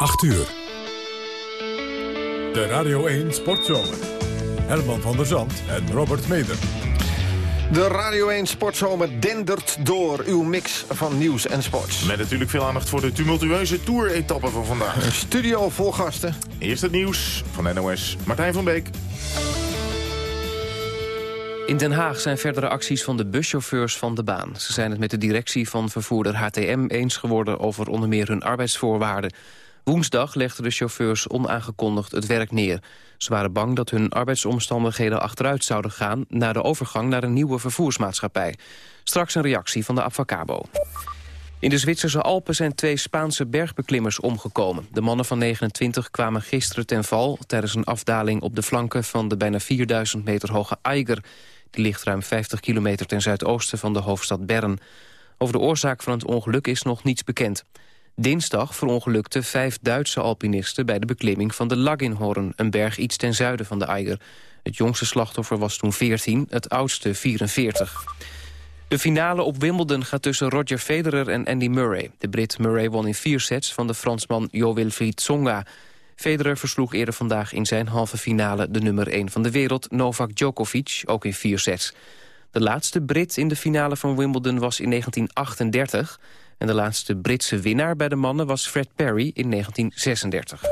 8 uur. De Radio 1 Sportzomer. Herman van der Zand en Robert Meder. De Radio 1 Sportzomer dendert door uw mix van nieuws en sport. Met natuurlijk veel aandacht voor de tumultueuze Tour-etappe van vandaag. Een studio vol gasten. Eerst het nieuws van NOS, Martijn van Beek. In Den Haag zijn verdere acties van de buschauffeurs van de baan. Ze zijn het met de directie van vervoerder HTM eens geworden... over onder meer hun arbeidsvoorwaarden. Woensdag legden de chauffeurs onaangekondigd het werk neer. Ze waren bang dat hun arbeidsomstandigheden achteruit zouden gaan... na de overgang naar een nieuwe vervoersmaatschappij. Straks een reactie van de Avacabo. In de Zwitserse Alpen zijn twee Spaanse bergbeklimmers omgekomen. De mannen van 29 kwamen gisteren ten val... tijdens een afdaling op de flanken van de bijna 4000 meter hoge Eiger. Die ligt ruim 50 kilometer ten zuidoosten van de hoofdstad Bern. Over de oorzaak van het ongeluk is nog niets bekend. Dinsdag verongelukten vijf Duitse alpinisten bij de beklimming van de Laginhorn, een berg iets ten zuiden van de Eiger. Het jongste slachtoffer was toen 14, het oudste 44. De finale op Wimbledon gaat tussen Roger Federer en Andy Murray. De Brit Murray won in vier sets van de Fransman Jo-Wilfried Tsonga. Federer versloeg eerder vandaag in zijn halve finale de nummer 1 van de wereld, Novak Djokovic, ook in vier sets. De laatste Brit in de finale van Wimbledon was in 1938... en de laatste Britse winnaar bij de mannen was Fred Perry in 1936.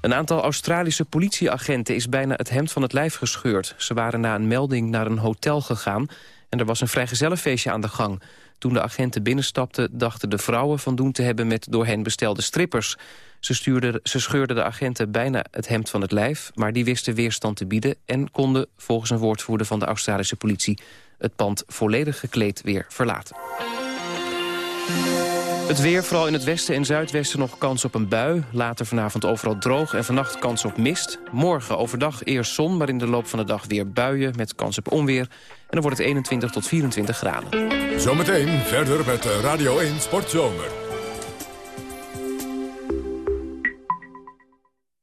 Een aantal Australische politieagenten is bijna het hemd van het lijf gescheurd. Ze waren na een melding naar een hotel gegaan... en er was een vrijgezellenfeestje aan de gang. Toen de agenten binnenstapten dachten de vrouwen van doen te hebben... met door hen bestelde strippers. Ze, stuurden, ze scheurden de agenten bijna het hemd van het lijf... maar die wisten weerstand te bieden... en konden, volgens een woordvoerder van de Australische politie... het pand volledig gekleed weer verlaten. Het weer, vooral in het westen en zuidwesten nog kans op een bui. Later vanavond overal droog en vannacht kans op mist. Morgen overdag eerst zon, maar in de loop van de dag weer buien... met kans op onweer. En dan wordt het 21 tot 24 graden. Zometeen verder met Radio 1 Sportzomer.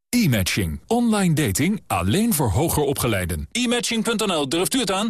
E-matching. Online dating alleen voor hoger opgeleiden. E-matching.nl, durft u het aan?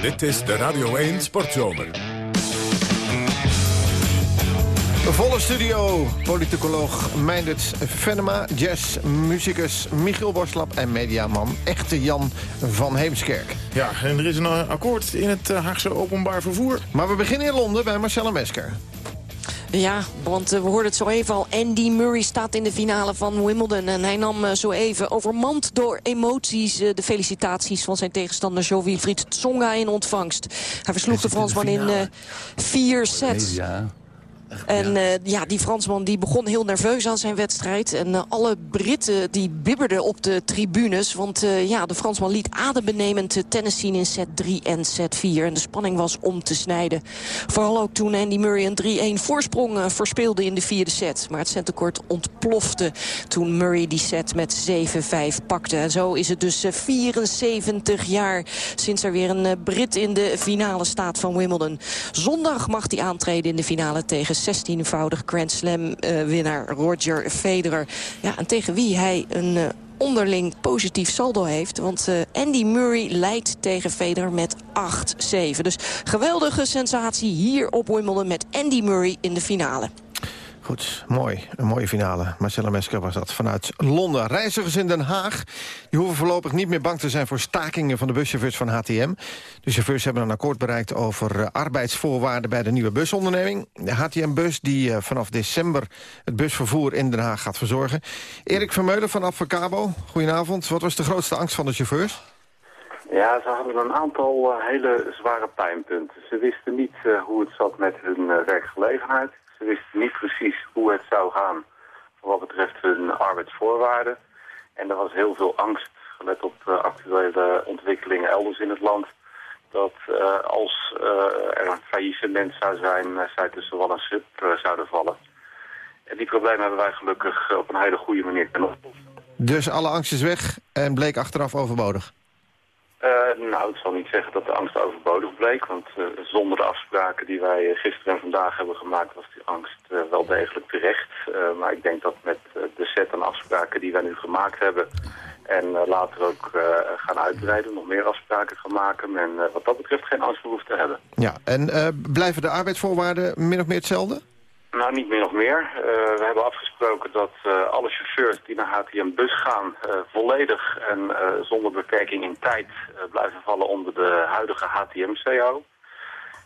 Dit is de Radio 1 Sportzomer. Een volle studio, politicoloog Meindert Venema, jazzmuzikus Michiel Borslap en mediaman echte Jan van Heemskerk. Ja, en er is een eh, akkoord in het eh, Haagse openbaar vervoer. Maar we beginnen in Londen bij Marcella Mesker. Ja, want uh, we hoorden het zo even al. Andy Murray staat in de finale van Wimbledon. En hij nam uh, zo even overmand door emoties... Uh, de felicitaties van zijn tegenstander Jo-Wilfried Tsonga in ontvangst. Hij versloeg de Fransman in vier sets. Ja. En ja. Uh, ja, die Fransman die begon heel nerveus aan zijn wedstrijd. En uh, alle Britten die bibberden op de tribunes. Want uh, ja, de Fransman liet adembenemend tennis zien in set 3 en set 4. En de spanning was om te snijden. Vooral ook toen Andy Murray een 3-1 voorsprong verspeelde in de vierde set. Maar het centekort ontplofte toen Murray die set met 7-5 pakte. En zo is het dus 74 jaar sinds er weer een Brit in de finale staat van Wimbledon. Zondag mag hij aantreden in de finale tegen 16-voudig Grand Slam-winnaar uh, Roger Federer. Ja, en tegen wie hij een uh, onderling positief saldo heeft. Want uh, Andy Murray leidt tegen Federer met 8-7. Dus geweldige sensatie hier op Wimbledon met Andy Murray in de finale. Goed, mooi. Een mooie finale. Marcella Mesker was dat vanuit Londen. Reizigers in Den Haag die hoeven voorlopig niet meer bang te zijn... voor stakingen van de buschauffeurs van HTM. De chauffeurs hebben een akkoord bereikt over uh, arbeidsvoorwaarden... bij de nieuwe busonderneming. De HTM-bus die uh, vanaf december het busvervoer in Den Haag gaat verzorgen. Erik Vermeulen van Advocabo, goedenavond. Wat was de grootste angst van de chauffeurs? Ja, ze hadden een aantal uh, hele zware pijnpunten. Ze wisten niet hoe het zat met hun werkgelegenheid. Ze wisten niet precies hoe het zou gaan wat betreft hun arbeidsvoorwaarden. En er was heel veel angst, gelet op uh, actuele ontwikkelingen elders in het land, dat uh, als uh, er een faillissement zou zijn, zij tussen wal en zouden vallen. En die problemen hebben wij gelukkig op een hele goede manier kunnen oplossen. Dus alle angst is weg en bleek achteraf overbodig? Uh, nou, ik zal niet zeggen dat de angst overbodig bleek, want uh, zonder de afspraken die wij gisteren en vandaag hebben gemaakt was die angst wel degelijk terecht. maar ik denk dat met de set aan afspraken die wij nu gemaakt hebben en later ook gaan uitbreiden, nog meer afspraken gaan maken, men wat dat betreft geen angst hoeft te hebben. Ja, en blijven de arbeidsvoorwaarden min of meer hetzelfde? Nou, niet meer nog meer. Uh, we hebben afgesproken dat uh, alle chauffeurs die naar HTM-bus gaan... Uh, volledig en zonder beperking in tijd blijven vallen onder de huidige HTM-CO.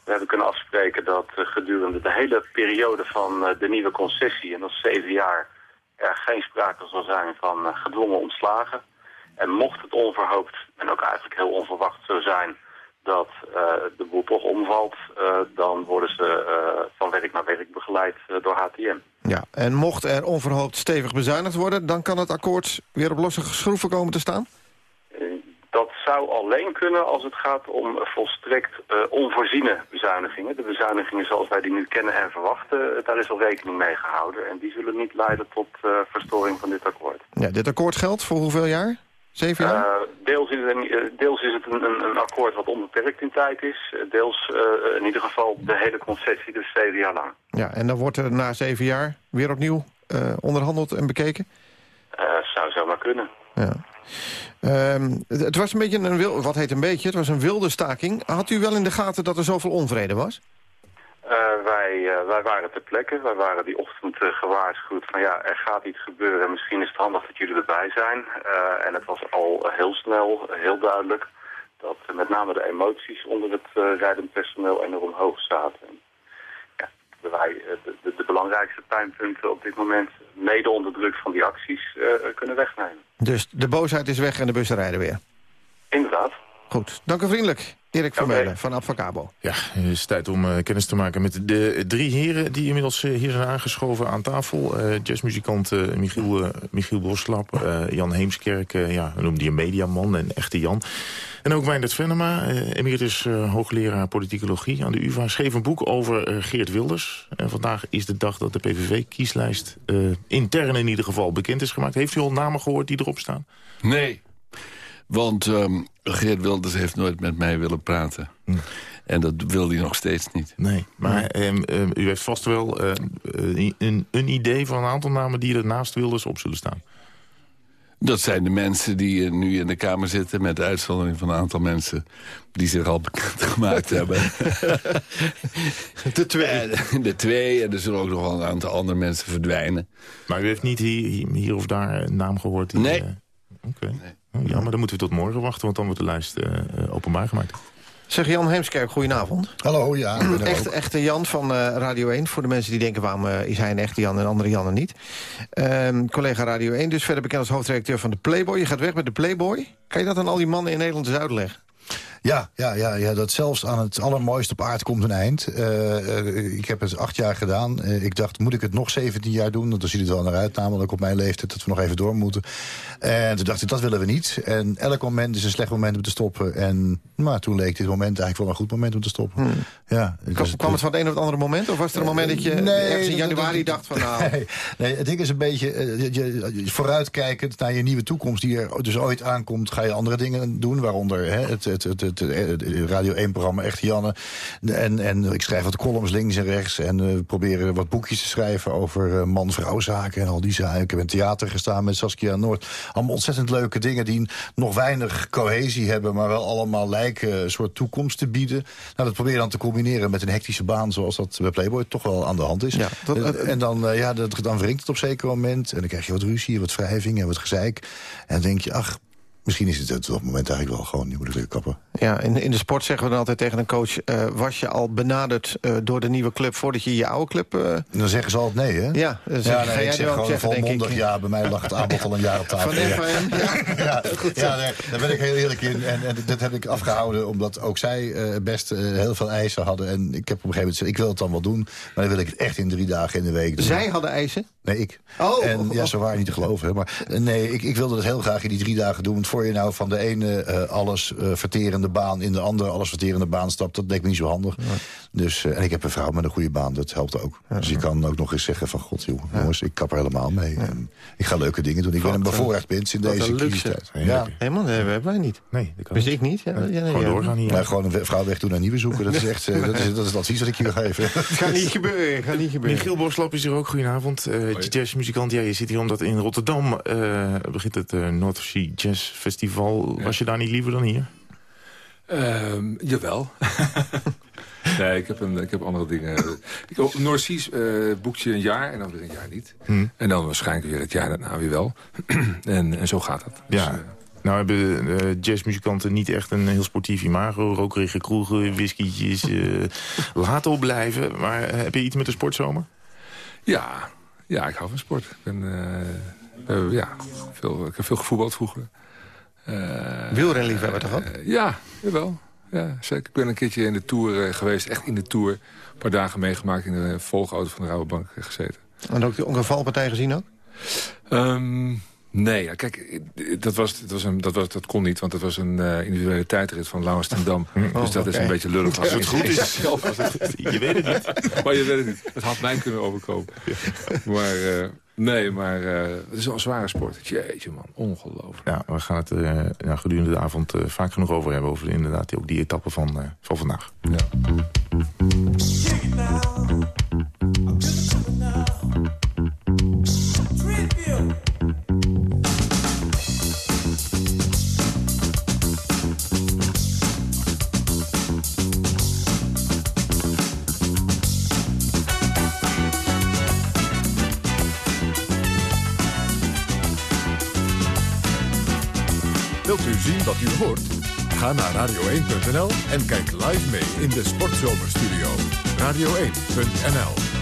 We hebben kunnen afspreken dat gedurende de hele periode van de nieuwe concessie... en dat zeven jaar, er geen sprake zal zijn van gedwongen ontslagen. En mocht het onverhoopt en ook eigenlijk heel onverwacht zo zijn dat uh, de boel toch omvalt, uh, dan worden ze uh, van werk naar werk begeleid door HTM. Ja, en mocht er onverhoopt stevig bezuinigd worden... dan kan het akkoord weer op losse schroeven komen te staan? Dat zou alleen kunnen als het gaat om volstrekt onvoorziene bezuinigingen. De bezuinigingen zoals wij die nu kennen en verwachten, daar is al rekening mee gehouden. En die zullen niet leiden tot verstoring van dit akkoord. Ja, dit akkoord geldt voor hoeveel jaar? Zeven jaar? Uh, deels, is het, een, deels is het een, een, akkoord wat onbeperkt in tijd is. Deels uh, in ieder geval de hele concessie, dus zeven jaar lang. Ja, en dan wordt er na zeven jaar weer opnieuw uh, onderhandeld en bekeken? zou zomaar kunnen. Ja. Ehm, het, het, was een beetje een wil, wat heet een beetje, het was een wilde staking. Had u wel in de gaten dat er zoveel onvrede was? Uh, wij, uh, wij waren ter plekke. Wij waren die ochtend uh, gewaarschuwd van ja, er gaat iets gebeuren. Misschien is het handig dat jullie erbij zijn. en het was al heel snel, heel duidelijk... dat met name de emoties onder het rijdend personeel enorm hoog zaten. En, ja, wij de, de, de, belangrijkste pijnpunten op dit moment... mede onder druk van die acties kunnen wegnemen. Dus de boosheid is weg en de bussen rijden weer? Inderdaad. Goed, dank u vriendelijk. Erik Vermeulen okay. van Abfacabo. Ja, het is tijd om uh, kennis te maken met de drie heren... die inmiddels uh, hier zijn aangeschoven aan tafel. Uh, jazzmuzikant Michiel, Michiel Boslap, Jan Heemskerk... ja, we noemen die een mediaman, en echte Jan. En ook Wijndert Venema, emeritus hoogleraar politicologie aan de UvA... schreef een boek over Geert Wilders. En vandaag is de dag dat de PVV-kieslijst intern in ieder geval bekend is gemaakt. Heeft u al namen gehoord die erop staan? Nee, want um, Geert Wilders heeft nooit met mij willen praten. Hm. En dat wil hij nog steeds niet. Nee, maar um, um, u heeft vast wel uh, een, een, idee van een aantal namen... die er naast Wilders op zullen staan. Dat zijn de mensen die nu in de Kamer zitten... met de uitzondering van een aantal mensen die zich al bekend gemaakt hebben. De twee. de twee, en er zullen ook nog wel een aantal andere mensen verdwijnen. Maar u heeft niet hier, hier of daar een naam gehoord? Die, nee. Uh, Oké. Okay. Nee. Ja, maar dan moeten we tot morgen wachten, want dan wordt de lijst uh, openbaar gemaakt. Zeg Jan Heemskerk, goedenavond. Hallo, ja. Echt, echte Jan van uh, Radio 1. Voor de mensen die denken, waarom uh, is hij een echte Jan en andere Jannen niet? Uh, collega Radio 1, dus verder bekend als hoofdredacteur van de Playboy. Je gaat weg met de Playboy. Kan je dat aan al die mannen in Nederland eens uitleggen? Ja, ja, ja, ja, dat zelfs aan het allermooiste op aarde komt een eind. Uh, ik heb het acht jaar gedaan. Uh, ik dacht, moet ik het nog 17 jaar doen? Want dan ziet het wel naar uit, namelijk op mijn leeftijd... dat we nog even door moeten. En toen dacht ik, dat willen we niet. En elk moment is een slecht moment om te stoppen. En nou, toen leek dit moment eigenlijk wel een goed moment om te stoppen. Hmm. Ja, dus kwam, het van het een of het andere moment? Of was er een moment dat je nee, ergens in januari dacht van... nou... Nee, nee, het ding is een beetje uh, je, vooruitkijkend naar je nieuwe toekomst... die er dus ooit aankomt, ga je andere dingen doen. Waaronder hè, het, het, het, het, Radio 1-programma Echt Janne. En, en ik schrijf wat columns links en rechts. En uh, we proberen wat boekjes te schrijven over uh, man-vrouw zaken en al die zaken. Ik heb in theater gestaan met Saskia Noord. Allemaal ontzettend leuke dingen die nog weinig cohesie hebben... maar wel allemaal lijken een soort toekomst te bieden. Nou, dat probeer je dan te combineren met een hectische baan... zoals dat bij Playboy toch wel aan de hand is. Ja, dat, en dan, ja, dat, dan wringt het op zeker moment. En dan krijg je wat ruzie, wat wrijving en wat gezeik. En dan denk je, ach, Misschien is het op dat moment eigenlijk wel gewoon, nu moet ik kappen. Ja, in, in de sport zeggen we dan altijd tegen een coach... Uh, was je al benaderd uh, door de nieuwe club voordat je je oude club... Uh... Dan zeggen ze altijd nee, hè? Ja, ja nee, ga ik zeg gewoon volmondig ja. Bij mij lag het aanbod al een jaar op tafel. Van FM, ja. ja, ja nee, daar ben ik heel eerlijk in. En, en dat heb ik afgehouden omdat ook zij best heel veel eisen hadden. En ik heb op een gegeven moment gezegd, ik wil het dan wel doen. Maar dan wil ik het echt in drie dagen in de week doen. Zij hadden eisen? Nee, ik. Oh. En ja, ze waren niet te geloven. Hè. Maar nee, ik, ik wilde het heel graag in die drie dagen doen. Want voor je nou van de ene alles uh, verterende baan in de andere alles verterende baan stapt, dat leek me niet zo handig. Dus, eh, en ik heb een vrouw met een goede baan, dat helpt ook. Dus je kan ook nog eens zeggen van... God, joh, jongens, ik kap er helemaal mee. En ik ga leuke dingen doen. Ik ben een bevoorrecht mens in deze crisistijd. Ja. Helemaal, hebben wij niet. Nee, dat kan Wist niet. ik niet. Ja, nee, Gewoon ja. doorgaan hier. Maar gewoon een vrouw weg doen en nieuwe zoeken. Dat is echt eh, dat is, dat is het advies dat ik hier geef. Gaat niet gebeuren, gaat niet gebeuren. Michiel Boslap is er ook. Goedenavond. Eh jazzmuzikant. Ja, je zit hier omdat in Rotterdam eh, begint het eh, North Sea Jazz Festival. Was je daar niet liever dan hier? Ehm, jawel. nee, ik heb, een, ik heb andere dingen. Ik, Seas eh, boek je een jaar en dan weer een jaar niet. Hm. En dan waarschijnlijk weer het jaar daarna weer wel. en, en zo gaat het. Dus, Ja. eh, Nou hebben eh, jazzmuzikanten niet echt een heel sportief imago. Rokerige kroegen, whiskietjes, eh laat opblijven. Maar heb je iets met de sportzomer? ja, ja, ik hou van sport. Ik, ben, ja, veel, ik heb veel gevoetbald vroeger. Eh, Wielrenliefhebber toch ook? eh, ja, jawel. Ja, zeker. Ik ben een keertje in de Tour eh, geweest. Echt in de Tour. Een paar dagen meegemaakt in de volgauto van de Rabobank gezeten. En ook de ongevalpartij gezien ook? Ehm, nee, ja, kijk, dat, was, dat, was een, dat, was, dat kon niet, want dat was een eh, individuele tijdrit van Laurens ten Dam. dus dat is een beetje lullig. Als het goed is. Zelf was het goed. Je weet het niet. Maar je weet het niet. Het had mij kunnen overkomen. Maar eh, nee, maar eh, het is wel een zware sport. Jeetje man, ongelooflijk. Ja, we gaan het eh, ja, gedurende de avond eh, vaak genoeg over hebben. Over inderdaad ook die etappe van, eh, van vandaag. Wilt Ga naar radio1.nl en kijk live mee in de Sportzomerstudio. Radio1.nl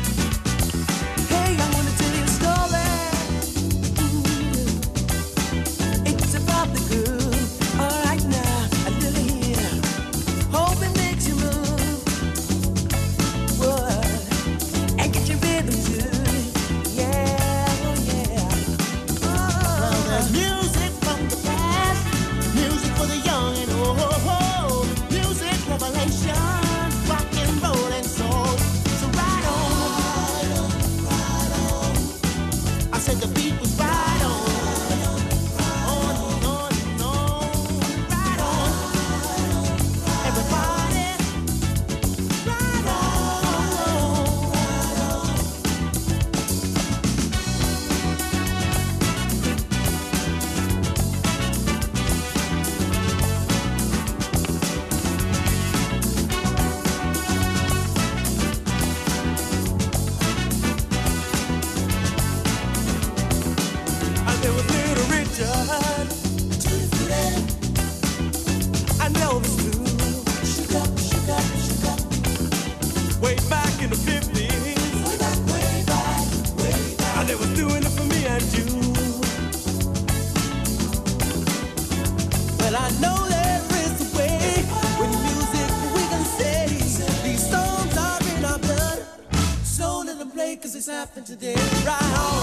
did right.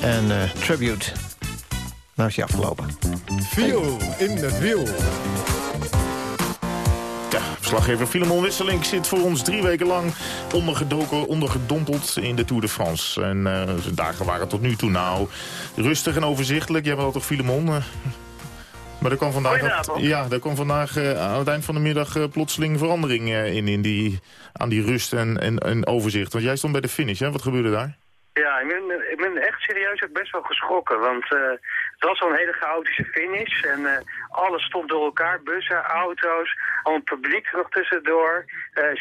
En eh, Tribute. Nou is hij afgelopen. Viel in het wiel. Ja, verslaggever Filemon Wisselink zit voor ons drie weken lang ondergedoken, ondergedompeld in de Tour de France. En eh, zijn dagen waren tot nu toe nou rustig en overzichtelijk. Jij bent toch Filemon? eh? Maar er kwam vandaag, ja, er kwam vandaag eh, aan het eind van de middag eh, plotseling verandering eh, in, in die, aan die rust en, en, en overzicht. Want jij stond bij de finish, hè? Wat gebeurde daar? Ja, ik ben, ik ben echt serieus ook best wel geschrokken. Want het was zo'n hele chaotische finish. En alles stond door elkaar. Bussen, auto's, al een publiek nog tussendoor.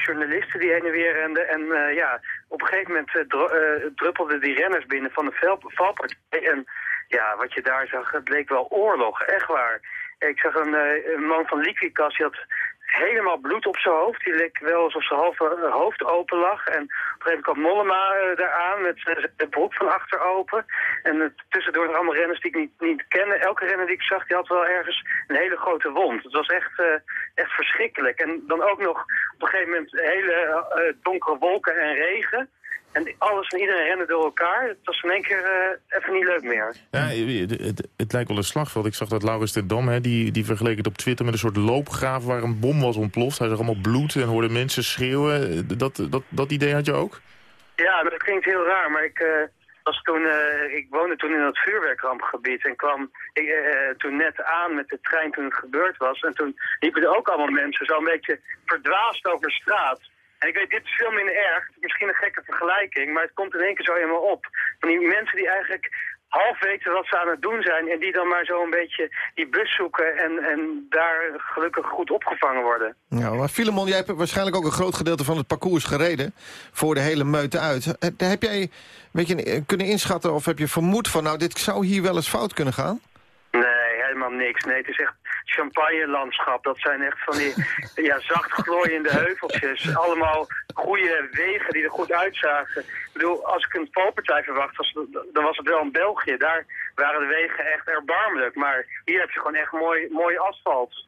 journalisten die heen en weer renden. En ja, op een gegeven moment dru- druppelden die renners binnen van de val- valpartij. En ja, wat je daar zag, het leek wel oorlog. Echt waar. Ik zag een, eh, een man van Liquigas, die had helemaal bloed op zijn hoofd. Die leek wel alsof zijn halve eh, hoofd open lag. En op een gegeven moment kwam Mollema daaraan met eh, de broek van achter open. En tussendoor nog allemaal renners die ik niet, niet kende. Elke renner die ik zag, die had wel ergens een hele grote wond. Het was echt, echt verschrikkelijk. En dan ook nog op een gegeven moment hele donkere wolken en regen. En alles en iedereen rende door elkaar. Het was in één keer eh, even niet leuk meer. Ja, het, het, het lijkt wel een slagveld. Ik zag dat Laurens de Dam, hè, die, die vergeleek het op Twitter met een soort loopgraaf waar een bom was ontploft. Hij zag allemaal bloed en hoorde mensen schreeuwen. Dat, dat, dat idee had je ook? Ja, dat klinkt heel raar, maar ik, eh, was toen, eh, ik woonde toen in het vuurwerkrampgebied en kwam ik, toen net aan met de trein toen het gebeurd was. En toen liepen er ook allemaal mensen zo een beetje verdwaasd over straat. En ik weet, dit is veel minder erg. Misschien een gekke vergelijking, maar het komt in één keer zo helemaal op. Van die mensen die eigenlijk half weten wat ze aan het doen zijn... en die dan maar zo een beetje die bus zoeken en, en daar gelukkig goed opgevangen worden. Ja, maar Filemon, jij hebt waarschijnlijk ook een groot gedeelte van het parcours gereden... voor de hele meute uit. Heb jij weet je, eh, kunnen inschatten of heb je vermoed van... nou, dit zou hier wel eens fout kunnen gaan? Helemaal niks. Nee, het is echt champagne-landschap. Dat zijn echt van die ja, zacht glooiende heuveltjes. Allemaal goede wegen die er goed uitzagen. Ik bedoel, als ik een valpartij verwacht was, dan was het wel in België. Daar waren de wegen echt erbarmelijk. Maar hier heb je gewoon echt mooi, mooi asfalt.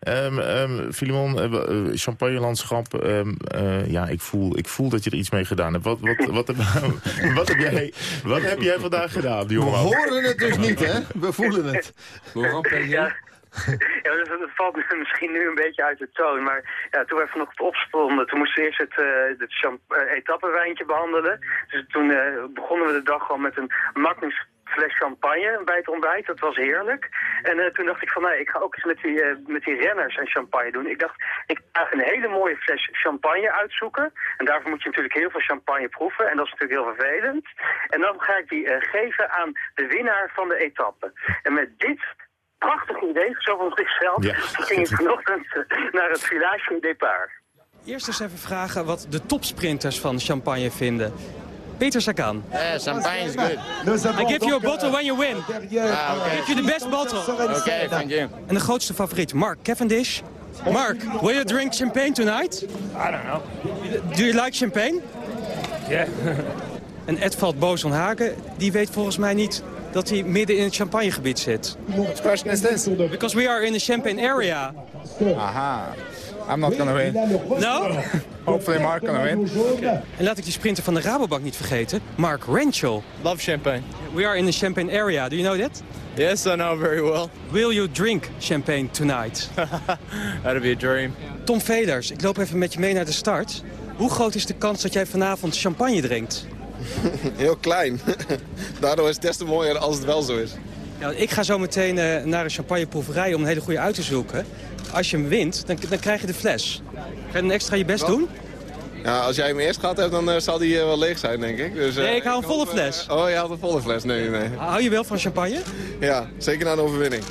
Ehm ehm, Filemon, eh, w- eh, champagnelandschap. ehm, eh, ja, ik voel, ik voel dat je er iets mee gedaan hebt. Wat, wat, wat, heb, wat, heb, jij, wat heb jij vandaag gedaan, We jongen? horen het dus niet, hè? We voelen het. Ja. Ja, dat, dat valt me misschien nu een beetje uit de toon. Maar ja, toen wij vanochtend opstonden, toen moesten we eerst het, eh het eh, etappenwijntje behandelen. Dus toen eh, begonnen we de dag gewoon met een Magnus fles champagne bij het ontbijt. Dat was heerlijk. En eh, toen dacht ik van, nee, ik ga ook eens met die, eh, met die renners een champagne doen. Ik dacht, ik ga een hele mooie fles champagne uitzoeken. En daarvoor moet je natuurlijk heel veel champagne proeven. En dat is natuurlijk heel vervelend. En dan ga ik die eh, geven aan de winnaar van de etappe. En met dit prachtige idee, zo van zichzelf, Ja. ging ik vanochtend naar het village départ. Eerst eens even vragen wat de topsprinters van champagne vinden. Peter Sagan. Yeah, champagne is good. I give you a bottle when you win. Ah, okay. I give you the best bottle. Okay, thank you. En de grootste favoriet, Mark Cavendish. Mark, will you drink champagne tonight? I don't know. Do you like champagne? Yeah. En Edvald Boson-Hagen, die weet volgens mij niet dat hij midden in het champagnegebied zit. What question is this? Because we are in the champagne area. Aha. I'm not gonna win. No? Hopefully Mark gonna win. En laat ik die sprinter van de Rabobank niet vergeten, Mark Renshaw. Love champagne. We are in the champagne area, do you know that? Yes, I know very well. Will you drink champagne tonight? That'd be a dream. Tom Velers, ik loop even met je mee naar de start. Hoe groot is de kans dat jij vanavond champagne drinkt? Heel klein. Daardoor is het des te mooier als het wel zo is. Ja, ik ga zo meteen eh, naar een champagneproeverij om een hele goede uit te zoeken. Als je hem wint, dan, dan krijg je de fles. Ga je dan extra je best doen? Ja, als jij hem eerst gehad hebt, dan eh, zal die eh, wel leeg zijn, denk ik. Dus, eh, Nee, ik hou een volle eh, fles. oh, je haalt een volle fles? Nee, nee. Hou je wel van champagne? Ja, zeker na een overwinning.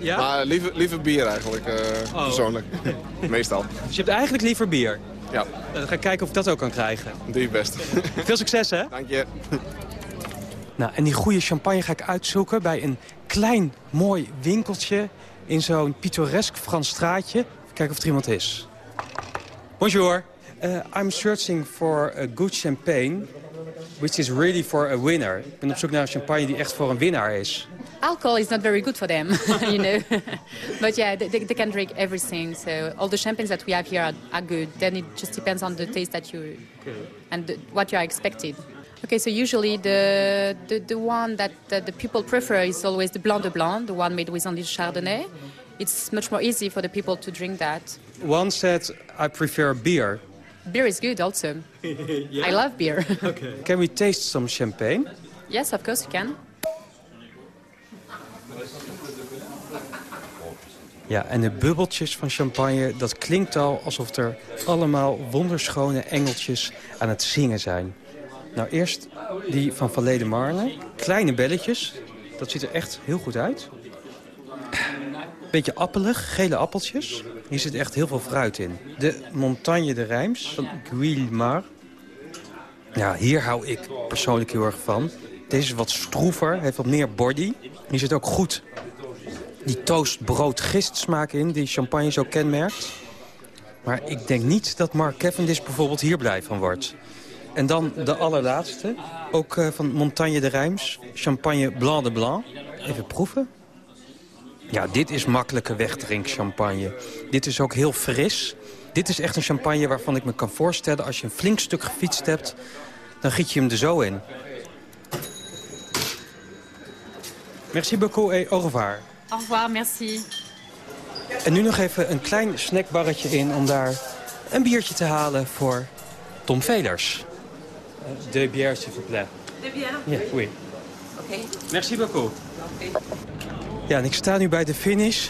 Ja? Maar liever, liever bier eigenlijk, eh, Oh. persoonlijk. Meestal. Dus je hebt eigenlijk liever bier? Ja. Dan ga ik kijken of ik dat ook kan krijgen. Doe je best. Veel succes, hè? Dank je. Nou, en die goede champagne ga ik uitzoeken bij een klein, mooi winkeltje... in zo'n pittoresk Frans straatje. Even kijken of er iemand is. Bonjour. Uh, I'm searching for a good champagne... which is really for a winner. Ik ben op zoek naar een champagne die echt voor een winnaar is. Alcohol is not very good for them, you know. but yeah, they, they can drink everything. So all the champagnes that we have here are, are good. Then it just depends on the taste that you and the, what you are expected. Okay, so usually the, the, the one that, that the people prefer is always the Blanc de Blanc, the one made with only Chardonnay. It's much more easy for the people to drink that. One said, I prefer beer. Beer is good also. I love beer. Can we taste some champagne? yes, of course you can. Ja, en de bubbeltjes van champagne, dat klinkt al alsof er allemaal wonderschone engeltjes aan het zingen zijn. Nou, eerst die van Vallée de Marne. Kleine belletjes, dat ziet er echt heel goed uit. Beetje appelig, gele appeltjes. Hier zit echt heel veel fruit in. De Montagne de Reims van Guillemar. Ja, hier hou ik persoonlijk heel erg van. Deze is wat stroever, heeft wat meer body. Hier zit ook goed die toastbrood gistsmaak in, die champagne zo kenmerkt. Maar ik denk niet dat Mark Cavendish bijvoorbeeld hier blij van wordt. En dan de allerlaatste, ook eh, van Montagne de Reims. Champagne Blanc de Blanc. Even proeven. Ja, dit is makkelijke wegdrinkchampagne. Dit is ook heel fris. Dit is echt een champagne waarvan ik me kan voorstellen... als je een flink stuk gefietst hebt, dan giet je hem er zo in. Merci beaucoup et au revoir. Au revoir, merci. En nu nog even een klein snackbarretje in om daar een biertje te halen voor Tom Velers. De bière, s'il vous plaît. De bière? Ja, oui. Oké. Merci beaucoup. Ja, en ik sta nu bij de finish.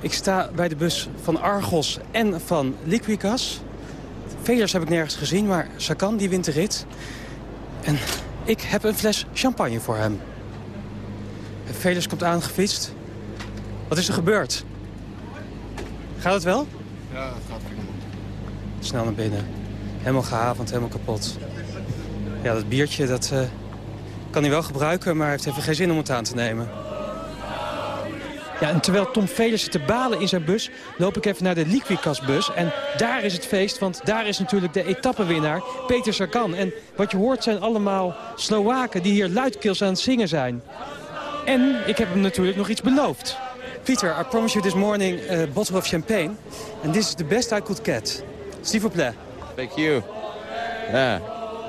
Ik sta bij de bus van Argos en van Liquicas. Velers heb ik nergens gezien, maar Sakan die wint de rit. En ik heb een fles champagne voor hem. Velers komt aangefietst. Wat is er gebeurd? Gaat het wel? Ja, het gaat prima. Snel naar binnen. Helemaal gehavend, helemaal kapot. Ja, dat biertje dat, eh, kan hij wel gebruiken, maar hij heeft even geen zin om het aan te nemen. Ja, en terwijl Tom Velers zit te balen in zijn bus... loop ik even naar de Liquicas-bus. En daar is het feest, want daar is natuurlijk de etappenwinnaar, Peter Sagan. En wat je hoort zijn allemaal Slowaken die hier luidkeels aan het zingen zijn. En ik heb hem natuurlijk nog iets beloofd. Peter, I promised you this morning a bottle of champagne. And this is the best I could get. S'il vous plaît. Thank you. Yeah,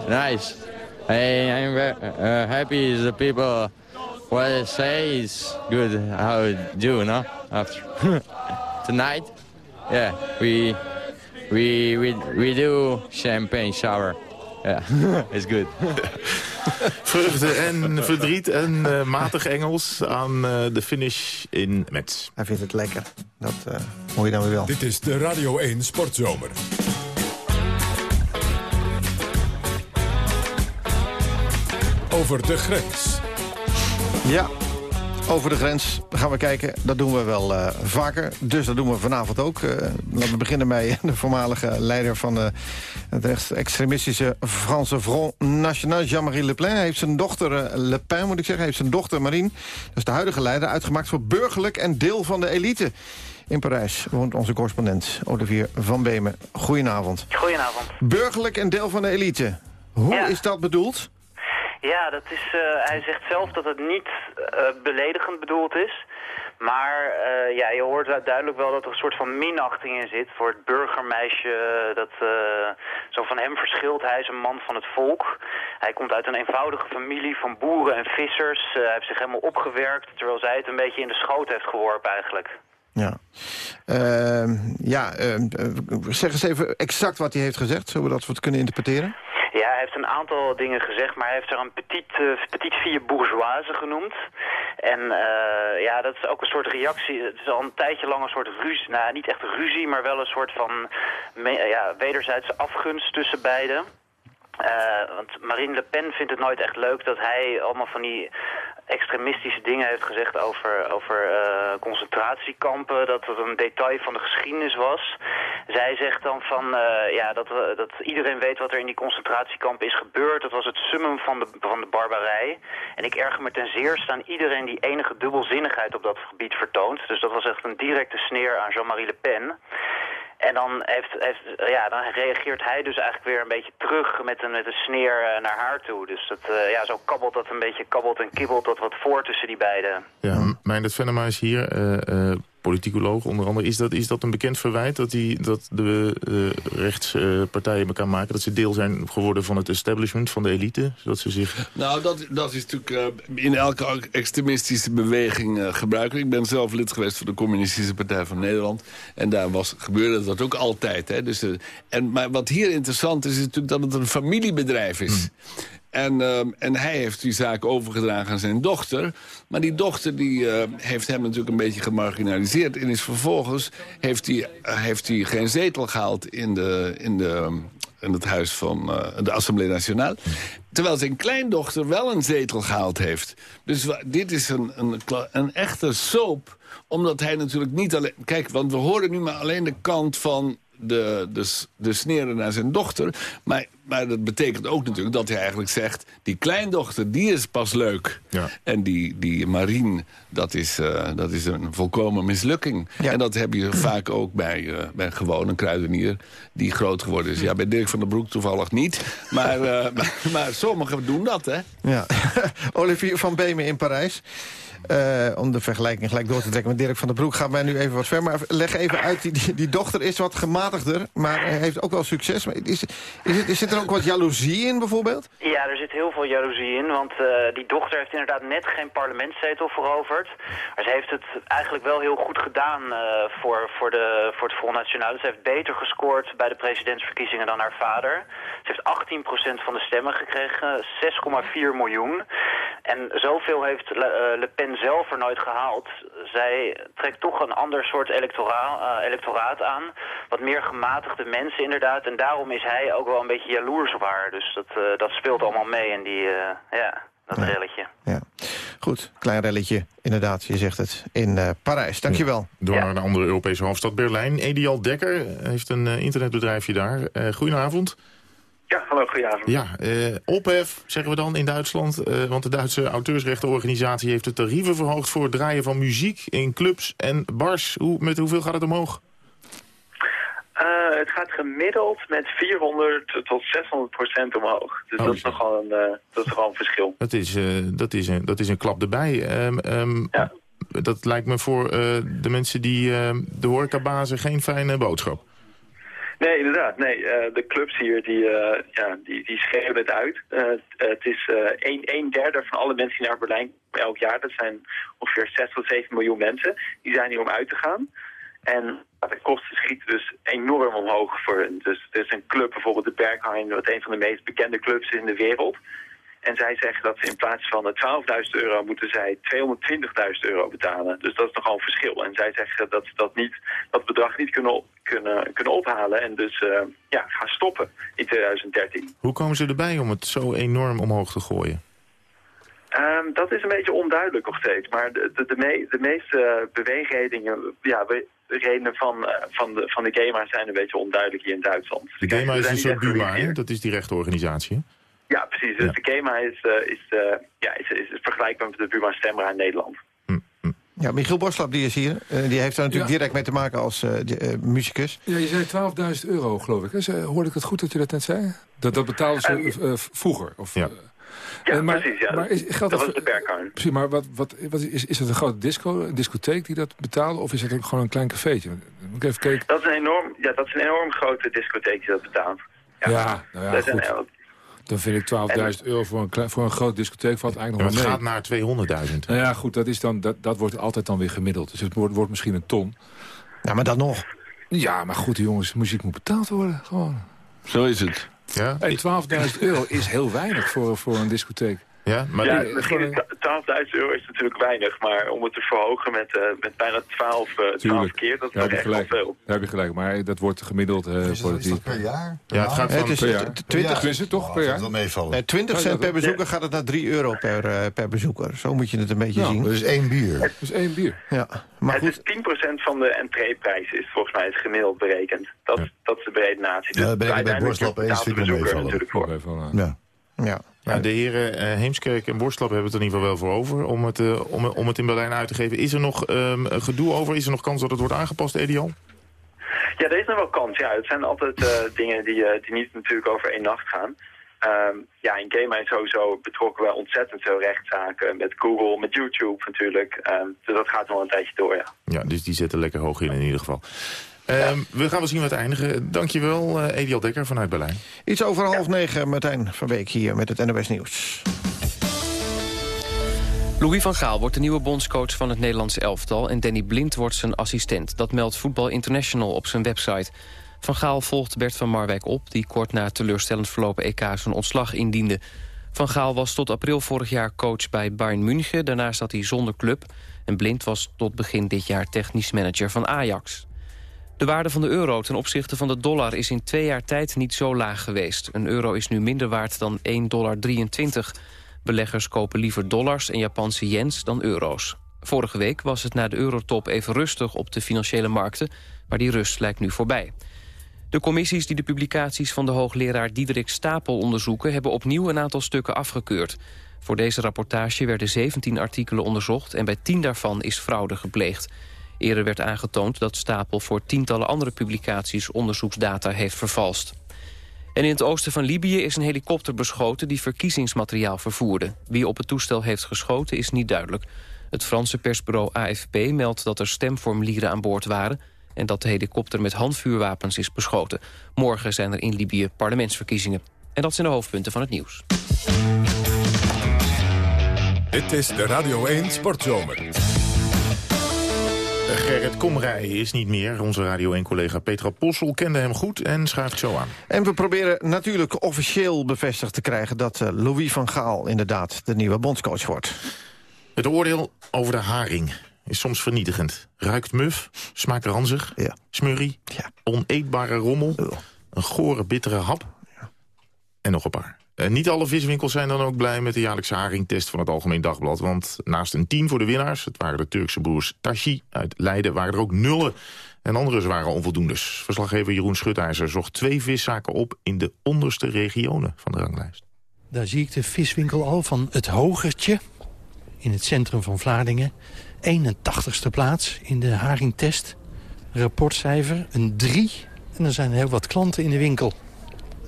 nice. I, I'm very uh, happy the people what I say is good how it do, no? After tonight, yeah, we we we we do champagne shower. Yeah, it's good. Vreugde en verdriet en eh, matig Engels aan eh, de finish in Metz. Hij vindt het lekker. Dat eh hoor je dan weer wel. Dit is de Radio 1 Sportzomer. Over de grens. Ja, over de grens gaan we kijken. Dat doen we wel eh, vaker. Dus dat doen we vanavond ook. Eh, laten we beginnen bij de voormalige leider van eh, het rechtsextremistische Franse Front National, Jean-Marie Le Pen. Hij heeft zijn dochter, eh, Le Pen moet ik zeggen, hij heeft zijn dochter Marine, dat is de huidige leider, uitgemaakt voor burgerlijk en deel van de elite. In Parijs woont onze correspondent Olivier van Beemen. Goedenavond. Goedenavond. Burgerlijk en deel van de elite. Hoe Ja. is dat bedoeld? Ja, dat is, eh, hij zegt zelf dat het niet eh, beledigend bedoeld is. Maar eh, ja, je hoort duidelijk wel dat er een soort van minachting in zit voor het burgermeisje. Dat zo van hem verschilt. Hij is een man van het volk. Hij komt uit een eenvoudige familie van boeren en vissers. Hij heeft zich helemaal opgewerkt, terwijl zij het een beetje in de schoot heeft geworpen eigenlijk. Ja. Ehm, ja, ehm, eh, zeg eens even exact wat hij heeft gezegd, zodat we het kunnen interpreteren. Ja, hij heeft een aantal dingen gezegd, maar hij heeft er een petit, eh, petit fille bourgeoise genoemd. En eh, ja, dat is ook een soort reactie. Het is al een tijdje lang een soort ruzie. Nou, niet echt ruzie, maar wel een soort van ja, wederzijdse afgunst tussen beiden. Eh, want Marine Le Pen vindt het nooit echt leuk dat hij allemaal van die extremistische dingen heeft gezegd over, over eh, concentratiekampen, dat het een detail van de geschiedenis was. Zij zegt dan van, eh, ja, dat, dat iedereen weet wat er in die concentratiekampen is gebeurd. Dat was het summum van de, van de barbarij. En ik erger me ten zeerste aan iedereen die enige dubbelzinnigheid op dat gebied vertoont. Dus dat was echt een directe sneer aan Jean-Marie Le Pen. En dan, heeft, heeft, ja, dan reageert hij dus eigenlijk weer een beetje terug met een, met een sneer eh, naar haar toe. Dus dat, eh, ja, zo kabbelt dat een beetje, kabbelt en kibbelt dat wat voor tussen die beiden. Ja, Meindert Venema is hier. eh, politicoloog onder andere. Is dat, is dat een bekend verwijt dat, die, dat de eh, rechtspartijen elkaar maken? Dat ze deel zijn geworden van het establishment, van de elite? Zodat ze zich... Nou, dat, dat is natuurlijk eh, in elke extremistische beweging eh, gebruikelijk. Ik ben zelf lid geweest van de Communistische Partij van Nederland. En daar was, gebeurde dat ook altijd. Hè. Dus, en, maar wat hier interessant is, is natuurlijk dat het een familiebedrijf is. En, ehm, en hij heeft die zaak overgedragen aan zijn dochter. Maar die dochter die, eh, heeft hem natuurlijk een beetje gemarginaliseerd. En is vervolgens heeft hij, eh, heeft geen zetel gehaald in, de, in, de, in het huis van eh, de Assemblée Nationale. Terwijl zijn kleindochter wel een zetel gehaald heeft. Dus dit is een, een, een echte soap omdat hij natuurlijk niet alleen... Kijk, want we horen nu maar alleen de kant van de, de, de sneren naar zijn dochter. Maar, maar dat betekent ook natuurlijk dat hij eigenlijk zegt... die kleindochter, die is pas leuk. En die, die Marien, dat is, eh, dat is een volkomen mislukking. En dat heb je vaak ook bij, eh, bij gewoon een kruidenier... die groot geworden is. Ja, bij Dirk van der Broek toevallig niet. Maar, eh, maar, maar sommigen doen dat, hè? Ja. Olivier van Beemen in Parijs. Eh, om de vergelijking gelijk door te trekken met Dirk van der Broek... gaat mij nu even wat ver. Maar leg even uit, die, die, dochter is wat gematigder... maar heeft ook wel succes. Maar Is, is, zit er ook wat jaloezie in bijvoorbeeld? Ja, er zit heel veel jaloezie in, want eh, die dochter heeft inderdaad net geen parlementszetel veroverd. Maar ze heeft het eigenlijk wel heel goed gedaan eh, voor, voor, de, voor het Front National. Ze heeft beter gescoord bij de presidentsverkiezingen dan haar vader. Ze heeft 18% van de stemmen gekregen, 6,4 miljoen. En zoveel heeft Le, eh, Le Pen zelf er nooit gehaald. Zij trekt toch een ander soort electoraal, eh, electoraat aan. Wat meer gematigde mensen inderdaad. En daarom is hij ook wel een beetje jaloers op haar. Dus dat, eh, dat speelt allemaal mee in die, eh, ja, dat relletje. Goed, klein relletje, inderdaad, je zegt het, in eh, Parijs. Dankjewel. Door naar een andere Europese hoofdstad, Berlijn. Edial Dekker heeft een internetbedrijfje daar. Eh goedenavond. Ja, hallo, goedenavond. Ja, eh, ophef, zeggen we dan in Duitsland. eh, want de Duitse auteursrechtenorganisatie heeft de tarieven verhoogd... voor het draaien van muziek in clubs en bars. Hoe, met hoeveel gaat het omhoog? Eh, het gaat gemiddeld met 400 tot 600 procent omhoog. Dus dat, is nogal een, dat is nogal een verschil. Dat is, dat is, een, dat is een klap erbij. Ehm, ehm, Dat lijkt me voor de mensen die de horecabazen geen fijne boodschap. Nee, inderdaad. Nee, eh, de clubs hier die, eh, ja, die, die het uit. Eh, het is een, een derde van alle mensen die naar Berlijn komen elk jaar. Dat zijn ongeveer 6 tot 7 miljoen mensen. Die zijn hier om uit te gaan. En de kosten schieten dus enorm omhoog voor hen. Dus er is een club, bijvoorbeeld de Berghain, wat een van de meest bekende clubs is in de wereld. En zij zeggen dat ze in plaats van de 12.000 euro moeten zij 220.000 euro betalen. Dus dat is nogal een verschil. En zij zeggen dat ze dat, niet, dat bedrag niet kunnen, op- kunnen, kunnen ophalen en dus eh, ja, gaan stoppen in 2013. Hoe komen ze erbij om het zo enorm omhoog te gooien? Ehm, dat is een beetje onduidelijk nog steeds. Maar de, de, de, me- de meeste beweegredenen ja, we- redenen van, eh, van, de, van de GEMA zijn een beetje onduidelijk hier in Duitsland. De GEMA is een soort Buma, hè? dat is die rechtenorganisatie. Ja, precies. Dus de GEMA is, eh, is, eh, ja, is, is, is vergelijkbaar met de Buma Stemra in Nederland. Ja, Michiel Borslap die is hier. Eh, die heeft er natuurlijk Ja. direct mee te maken als eh, eh, muzikus. Ja, je zei 12.000 euro, geloof ik. Ze- Hoorde ik het goed dat je dat net zei? Dat, dat betaalden ze vroeger? Of, ja, maar, precies, ja. Maar is, geldt Dat was de Berghain. Precies, maar wat, wat, wat is, is het een grote disco, een discotheek die dat betaalde? Of is het ook gewoon een klein cafeetje? Moet ik even kijken. Dat is een enorm, ja, dat is een enorm grote discotheek die dat betaalt. Ja, nou ja, dat is een- goed. Dan vind ik 12.000 euro voor een, klein, voor een groot discotheek valt eigenlijk nog wel het mee. gaat naar 200.000. Nou ja, goed, dat, is dan, dat, dat wordt altijd dan weer gemiddeld. Dus het wordt, wordt misschien een ton. Ja, maar dan nog. Ja, maar goed, jongens, muziek moet betaald worden. Gewoon. Zo is het. Ja? Hey, 12.000 euro is heel weinig voor, voor een discotheek. Ja, maar ja, die- misschien is 12.000 euro is natuurlijk weinig, maar om het te verhogen met, eh, met bijna 12, eh 12 Tuurlijk. keer, dat is heb je echt wel veel. Daar heb je gelijk. Maar dat wordt gemiddeld eh politiek. per jaar? Ja, het gaat Het van... is per jaar. t- 20, Tenminste, toch? Per jaar? wel meevallen. nee, 20 Ja, cent dat- per bezoeker gaat het naar 3 euro per, eh, per bezoeker. Zo moet je het een beetje Nou, zien. Dat is één bier. Dat is één bier. Ja, maar het goed. is 10% van de entreeprijs is volgens mij het gemiddeld berekend. Dat, dat is de beredenatie. Ja, daar ben ik het bij Borslap eens, vind ik meevallen. natuurlijk voor. Ja. Ja. Ja, de heren eh, Heemskerk en Borstlap hebben het er in ieder geval wel voor over... om het, eh, om, om het in Berlijn uit te geven. Is er nog ehm, gedoe over? Is er nog kans dat het wordt aangepast, Edial? Ja, er is nog wel kans. Ja, het zijn altijd eh, dingen die, eh, die niet natuurlijk over één nacht gaan. Ehm, ja, in Game zijn sowieso betrokken bij ontzettend veel rechtszaken. Met Google, met YouTube natuurlijk. Ehm, dus dat gaat nog een tijdje door, ja. Ja, dus die zitten lekker hoog in in ieder geval. Ehm, We gaan wel zien wat eindigen. Dankjewel, eh Ediel Dekker vanuit Berlijn. Iets over half negen, Martijn van Beek hier met het NOS Nieuws. Louis van Gaal wordt de nieuwe bondscoach van het Nederlandse elftal... en Danny Blind wordt zijn assistent. Dat meldt Voetbal International op zijn website. Van Gaal volgt Bert van Marwijk op... die kort na het teleurstellend verlopen EK zijn ontslag indiende. Van Gaal was tot april vorig jaar coach bij Bayern München. Daarna zat hij zonder club. En Blind was tot begin dit jaar technisch manager van Ajax. De waarde van de euro ten opzichte van de dollar is in twee jaar tijd niet zo laag geweest. Een euro is nu minder waard dan 1,23 dollar. Beleggers kopen liever dollars en Japanse yens dan euro's. Vorige week was het na de eurotop even rustig op de financiële markten... maar die rust lijkt nu voorbij. De commissies die de publicaties van de hoogleraar Diederik Stapel onderzoeken... hebben opnieuw een aantal stukken afgekeurd. Voor deze rapportage werden 17 artikelen onderzocht... en bij 10 daarvan is fraude gepleegd. Eerder werd aangetoond dat Stapel voor tientallen andere publicaties... onderzoeksdata heeft vervalst. En in het oosten van Libië is een helikopter beschoten... die verkiezingsmateriaal vervoerde. Wie op het toestel heeft geschoten is niet duidelijk. Het Franse persbureau AFP meldt dat er stemformulieren aan boord waren... en dat de helikopter met handvuurwapens is beschoten. Morgen zijn er in Libië parlementsverkiezingen. En dat zijn de hoofdpunten van het nieuws. Dit is de Radio 1 Sportzomer. Gerrit Komrij is niet meer. Onze Radio 1-collega Petra Possel kende hem goed en schuift zo aan. En we proberen natuurlijk officieel bevestigd te krijgen... dat eh, Louis van Gaal inderdaad de nieuwe bondscoach wordt. Het oordeel over de haring is soms vernietigend. Ruikt muf, smaakt ranzig, smurrie, oneetbare rommel... een gore, bittere hap en nog een paar. Eh, niet alle viswinkels zijn dan ook blij met de jaarlijkse haringtest van het Algemeen Dagblad. Want naast een 10 voor de winnaars, het waren de Turkse broers Tashi uit Leiden, waren er ook nullen en andere zware onvoldoendes. Verslaggever Jeroen Schutijzer zocht twee viszaken op in de onderste regionen van de ranglijst. Daar zie ik de viswinkel al van het Hogertje in het centrum van Vlaardingen. 81ste plaats in de haringtest. Rapportcijfer een 3. En er zijn heel wat klanten in de winkel.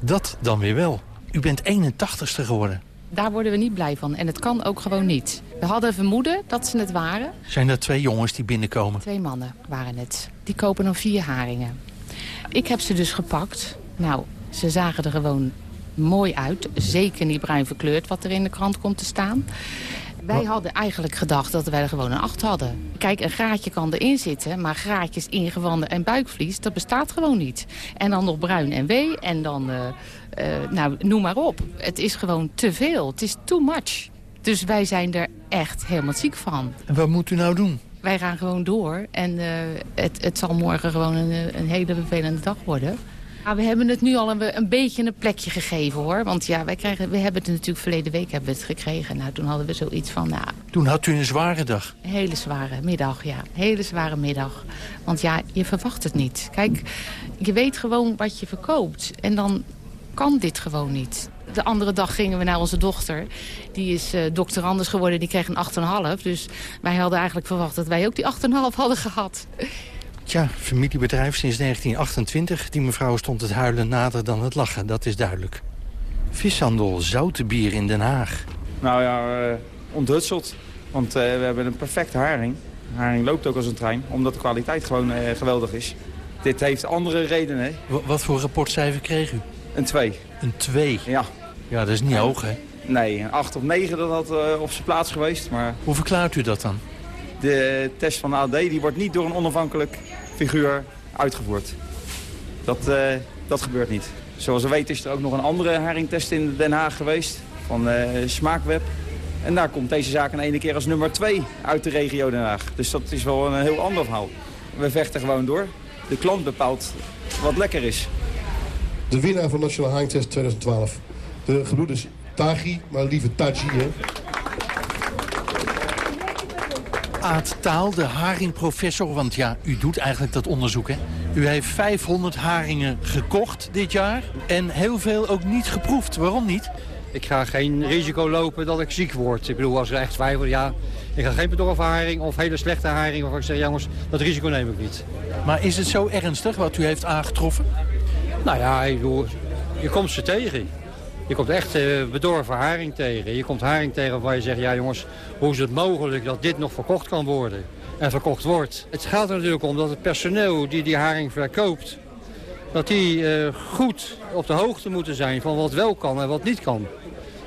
Dat dan weer wel. U bent 81ste geworden. Daar worden we niet blij van. En het kan ook gewoon niet. We hadden vermoeden dat ze het waren. Zijn er twee jongens die binnenkomen? Twee mannen waren het. Die kopen dan vier haringen. Ik heb ze dus gepakt. Nou, ze zagen er gewoon mooi uit. Zeker niet bruin verkleurd wat er in de krant komt te staan. Wij hadden eigenlijk gedacht dat wij er gewoon een acht hadden. Kijk, een graatje kan erin zitten, maar graatjes, ingewanden en buikvlies, dat bestaat gewoon niet. En dan nog bruin en wee en dan, eh, eh, nou, noem maar op. Het is gewoon te veel. Het is too much. Dus wij zijn er echt helemaal ziek van. En wat moet u nou doen? Wij gaan gewoon door en eh, het, het zal morgen gewoon een, een hele vervelende dag worden. Ja, we hebben het nu al een, een beetje een plekje gegeven hoor. Want ja, wij krijgen, we hebben het natuurlijk verleden week hebben we het gekregen. Nou, toen hadden we zoiets van, nou, Toen had u een zware dag. een hele zware middag, ja. Hele zware middag. Want ja, je verwacht het niet. Kijk, je weet gewoon wat je verkoopt. En dan kan dit gewoon niet. De andere dag gingen we naar onze dochter. Die is eh doctorandus geworden, die kreeg een 8,5. Dus wij hadden eigenlijk verwacht dat wij ook die 8,5 hadden gehad. Tja, familiebedrijf sinds 1928. Die mevrouw stond het huilen nader dan het lachen, dat is duidelijk. Vishandel, Zoutenbier in Den Haag. Nou ja, eh, onthutseld. Want eh, we hebben een perfecte haring. De haring loopt ook als een trein, omdat de kwaliteit gewoon eh, geweldig is. Dit heeft andere redenen. Wa- Wat voor rapportcijfer kreeg u? Een 2. Een 2? Ja. Ja, dat is niet hoog, hè? Nee, een 8 of 9 dat had eh, op zijn plaats geweest. Maar Hoe verklaart u dat dan? de test van de AD die wordt niet door een onafhankelijk figuur uitgevoerd. Dat, eh, dat gebeurt niet. Zoals we weten is er ook nog een andere haringtest in Den Haag geweest. Van eh, Smaakweb. En daar komt deze zaak in ene keer als nummer 2 uit de regio Den Haag. Dus dat is wel een heel ander verhaal. We vechten gewoon door. De klant bepaalt wat lekker is. De winnaar van Nationaal Haringtest 2012. De gebroeders Tagi, maar liever Taji, hè? Aad Taal, de haringprofessor, want ja, u doet eigenlijk dat onderzoek, hè? U heeft 500 haringen gekocht dit jaar en heel veel ook niet geproefd. Waarom niet? Ik ga geen risico lopen dat ik ziek word. Ik bedoel, als er echt twijfel, ja, ik ga geen bedorven haring of hele slechte haring... waarvan ik zeg, jongens, dat risico neem ik niet. Maar is het zo ernstig wat u heeft aangetroffen? Nou ja, je komt ze tegen. Je komt echt uh, bedorven haring tegen. Je komt haring tegen waar je zegt, ja jongens, hoe is het mogelijk dat dit nog verkocht kan worden? En verkocht wordt. Het gaat er natuurlijk om dat het personeel die die haring verkoopt... dat die uh, goed op de hoogte moeten zijn van wat wel kan en wat niet kan.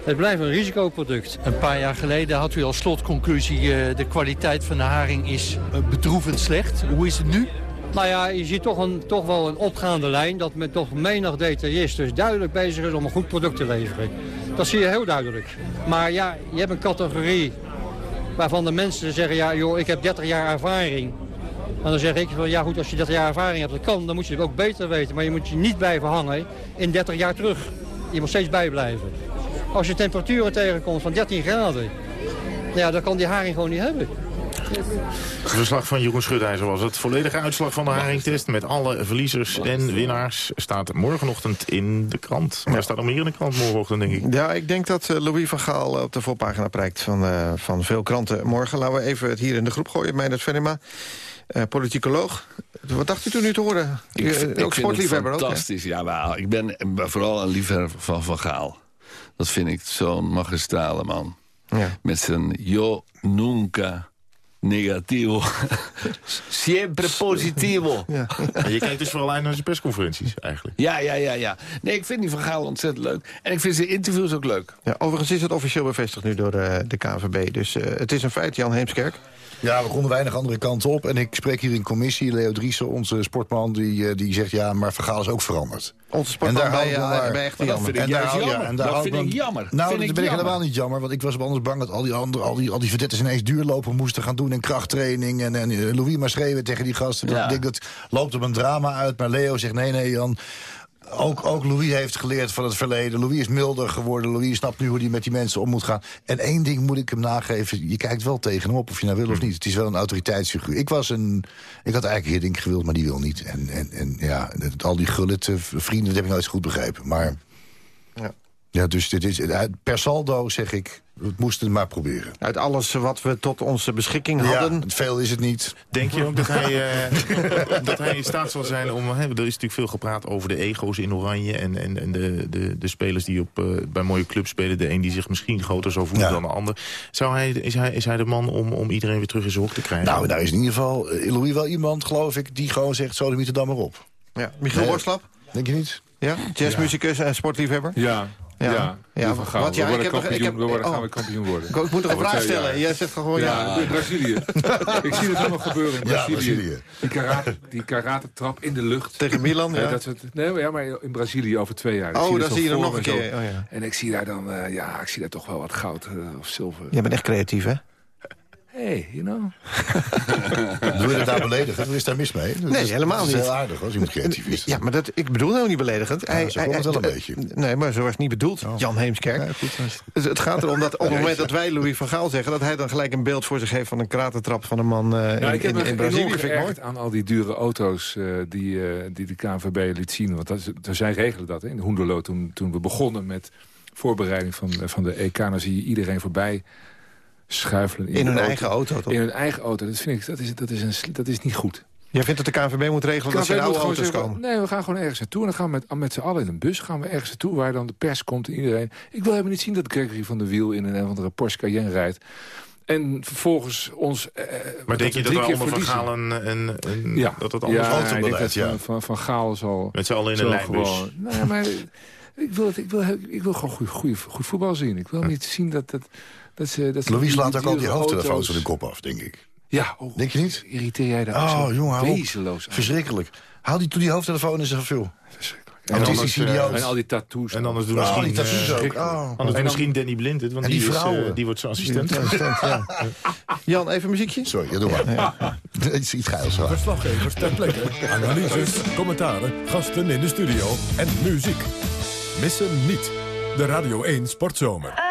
Het blijft een risicoproduct. Een paar jaar geleden had u als slotconclusie... Uh, de kwaliteit van de haring is bedroevend slecht. Hoe is het nu? Nou ja, je ziet toch, een, toch wel een opgaande lijn... dat met toch menig detailist dus duidelijk bezig is om een goed product te leveren. Dat zie je heel duidelijk. Maar ja, je hebt een categorie waarvan de mensen zeggen... ja, joh, ik heb 30 jaar ervaring. En dan zeg ik van, ja goed, als je 30 jaar ervaring hebt, dat kan... dan moet je het ook beter weten. Maar je moet je niet blijven hangen in 30 jaar terug. Je moet steeds bijblijven. Als je temperaturen tegenkomt van 13 graden... ja, dan kan die haring gewoon niet hebben. Het verslag van Jeroen Schutijzer was het. Volledige uitslag van de haringtest met alle verliezers en winnaars staat morgenochtend in de krant. Maar er staat nog meer in de krant morgenochtend, denk ik. Ja, ik denk dat uh, Louis van Gaal op de voorpagina prijkt van, uh, van veel kranten morgen. Laten we even het hier in de groep gooien. Meijnerd Venema, uh, politicoloog. Wat dacht u toen u te horen? Ik, uh, ook sportliefhebber ook, fantastisch. Ja, maar ik ben vooral een liefhebber van Van Gaal. Dat vind ik zo'n magistrale man. Ja. Met zijn yo nunca negativo. Siempre positivo. Ja. Je kijkt dus vooral uit naar zijn persconferenties eigenlijk. Ja, ja, ja, ja. Nee, ik vind die verhalen ontzettend leuk. En ik vind zijn interviews ook leuk. Ja, overigens is het officieel bevestigd nu door de, de KNVB. Dus uh, het is een feit, Jan Heemskerk. Ja, we konden weinig andere kanten op. En ik spreek hier in commissie. Leo Driessen, onze sportman, die, die zegt... ja, maar Vergaal is ook veranderd. Onze sportman en daar bij, maar, bij echt dat jammer. vind ik en daar, juist jammer. Ja, en daar dat vind ik jammer. Nou, vind dat ben ik helemaal niet jammer. Want ik was anders bang dat al die, andere, al die, al die verdetters ineens duurlopen moesten gaan doen... en krachttraining. En, en uh, Louis maar schreeuwen tegen die gasten. Ja. Ik denk, dat loopt op een drama uit. Maar Leo zegt, nee, nee, Jan... Ook, ook Louis heeft geleerd van het verleden. Louis is milder geworden. Louis snapt nu hoe hij met die mensen om moet gaan. En één ding moet ik hem nageven. Je kijkt wel tegen hem op of je nou wil of niet. Het is wel een autoriteitsfiguur. Ik was een... Ik had eigenlijk Hiddink gewild, maar die wil niet. En, en, en ja, al die gullet vrienden, dat heb ik nooit goed begrepen. Maar... Ja. Ja, dus dit is, per saldo zeg ik, we moesten het maar proberen. Uit alles wat we tot onze beschikking hadden. Ja, veel is het niet. Denk je ook dat hij, eh, dat hij in staat zal zijn om... Hè, er is natuurlijk veel gepraat over de ego's in Oranje... en, en, en de, de, de spelers die op, eh, bij mooie clubs spelen. De een die zich misschien groter zou voelen Ja. dan de ander. Zou hij, is, hij, is hij de man om, om iedereen weer terug in zijn hok te krijgen? Nou, daar is in ieder geval eh, Louis wel iemand, geloof ik, die gewoon zegt, zo de dan maar op. Ja, Michiel Nee. Borslap? Denk je niet? Ja, jazzmuzikus en sportliefhebber? Ja, Ja. ja. Ja, ja. Van Gaal. want ja, we ik worden heb kampioen, ik heb- we worden, oh. gaan we kampioen worden. Ik, ik moet nog een vraag stellen. Jij zegt gewoon ja. Ja, in Brazilië. ik zie het helemaal gebeuren in Ja, Brazilië. Brazilië. Die, karate, die karate-trap in de lucht. Tegen Milan, ja. dat het, nee, maar, ja, maar in Brazilië over twee jaar. Oh, dan zie je voor nog een keer. Oh, ja. En ik zie daar dan, eh, ja, ik zie daar toch wel wat goud eh, of zilver. Jij bent echt creatief, hè? Hey, you know. Doe je dat daar beledigend? Wat is daar mis mee? Dat Nee, is- helemaal dat is niet. heel aardig als iemand creatief is. Ja, maar dat, ik bedoel nou niet beledigend. Ja, zo kwam het wel een eh, beetje. Nee, maar zo was het niet bedoeld. Jan Heemskerk. Ja, goed, Dus het gaat erom dat op het moment dat wij Louis van Gaal zeggen... dat hij dan gelijk een beeld voor zich heeft van een kratentrap van een man eh, Nou, in, ik heb in, me in Brazilië. Ik aan al die dure auto's eh, die, eh, die de KNVB liet zien. Want dat is, er zijn regelen dat. Hè. In de Hoenderloo, toen, toen we begonnen met voorbereiding van, eh, van de EK... dan zie je iedereen voorbij schuifelen. In de hun auto. eigen auto, toch? In hun eigen auto. Dat vind ik, dat is, dat is, een, dat is niet goed. Jij vindt dat de KNVB moet regelen dat ze in oude auto's komen? Nee, we gaan gewoon ergens naartoe. En dan gaan we met, met z'n allen in een bus gaan we ergens naartoe... waar dan de pers komt en iedereen... Ik wil helemaal niet zien dat Gregory van der Wiel... in een of andere Porsche Cayenne rijdt. En vervolgens ons... eh, maar denk we je dat drie keer onder Van. Gaal een, een, een- Ja, dat het anders ja, dat ja. van, van, van Gaal zal... Met z'n allen in een lijnbus. gewoon- Nee, maar ik wil, het, ik, wil, ik wil gewoon goed, goed, goed voetbal zien. Ik wil niet zien dat... dat dat ze, dat ze Louis die ook al die hoofdtelefoons van de kop af, denk ik. Ja, oh, Denk je niet? irriteer jij daar Oh, zo jongen, wezenloos aan. Verschrikkelijk. Haal die, doe die hoofdtelefoon eens even veel. En is anders, eh, idioot. En al die tattoos. En anders doen Oh, misschien, die tattoos eh, ook. Oh. anders dan- misschien Danny Blind het, want En die, eh, vrouwen. die wordt zijn assistent. Ja. Jan, even muziekje? Sorry, ja, doe maar. Het is iets geils. hoor. Verslaggevers ter plekke, analyses, commentaren, gasten in de studio en muziek. Missen niet de Radio 1 Sportzomer.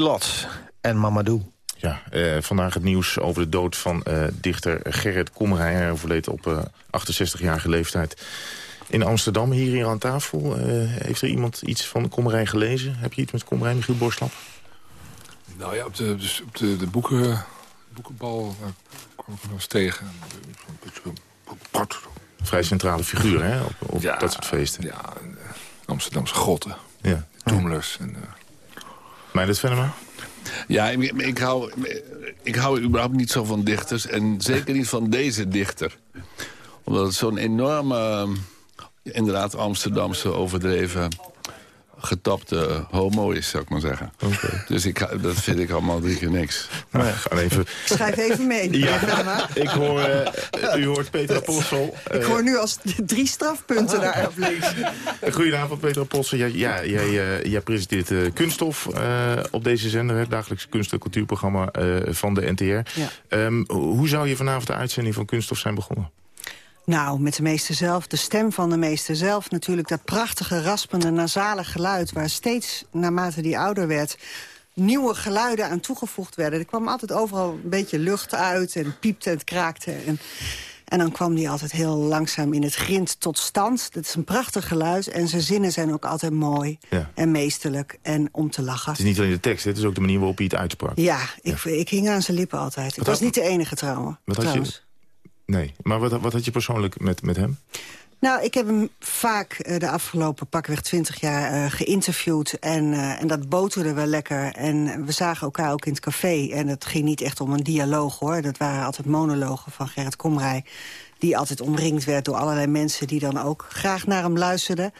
Lot en Mamadou. Ja, eh, vandaag het nieuws over de dood van eh, dichter Gerrit Komrij. Hij overleed op eh, 68-jarige leeftijd in Amsterdam. Hier, hier aan tafel. Eh, heeft er iemand iets van Komrij gelezen? Heb je iets met Komrij, Michiel Borslap? Nou ja, op de, dus op de, de boeken, boekenbal daar kwam ik nog eens tegen. Vrij centrale figuur, hè? Op, op Ja, dat soort feesten. Ja, Amsterdamse grotten. Ja. Toemlers. En, uh, Ja, ik, ik, hou, ik hou überhaupt niet zo van dichters. En zeker niet van deze dichter. Omdat het zo'n enorme, inderdaad Amsterdamse overdreven getapte homo is, zou ik maar zeggen. Dus ik, dat vind ik allemaal drie keer niks. Nou, even... Schrijf even mee. Ja, ik hoor, eh, u hoort Peter Apostel. Ik hoor nu als drie strafpunten daar op links. Eh, Goedenavond, Peter Apostel. Jij, ja, jij, eh, jij presenteert eh, Kunststof eh, op deze zender, het dagelijks kunst- en cultuurprogramma eh, van de NTR. Ja. Ehm, hoe zou je vanavond de uitzending van Kunststof zijn begonnen? Nou, met de meester zelf, de stem van de meester zelf natuurlijk. Dat prachtige, raspende, nasale geluid... waar steeds, naarmate die ouder werd... nieuwe geluiden aan toegevoegd werden. Er kwam altijd overal een beetje lucht uit en piepte en kraakte. En, en dan kwam die altijd heel langzaam in het grind tot stand. Dat is een prachtig geluid en zijn zinnen zijn ook altijd mooi Ja. en meesterlijk en om te lachen. Het is niet alleen de tekst, het is ook de manier waarop hij het uitsprak. Ja, ik, ik hing aan zijn lippen altijd. Ik was niet de enige trouwen, Wat had trouwens. je... Nee, maar wat, wat had je persoonlijk met, met hem? Nou, ik heb hem vaak eh, de afgelopen pakweg twintig jaar eh, geïnterviewd. En, eh, en dat boterde wel lekker. En we zagen elkaar ook in het café. En het ging niet echt om een dialoog, hoor. Dat waren altijd monologen van Gerrit Komrij. Die altijd omringd werd door allerlei mensen... die dan ook graag naar hem luisterden.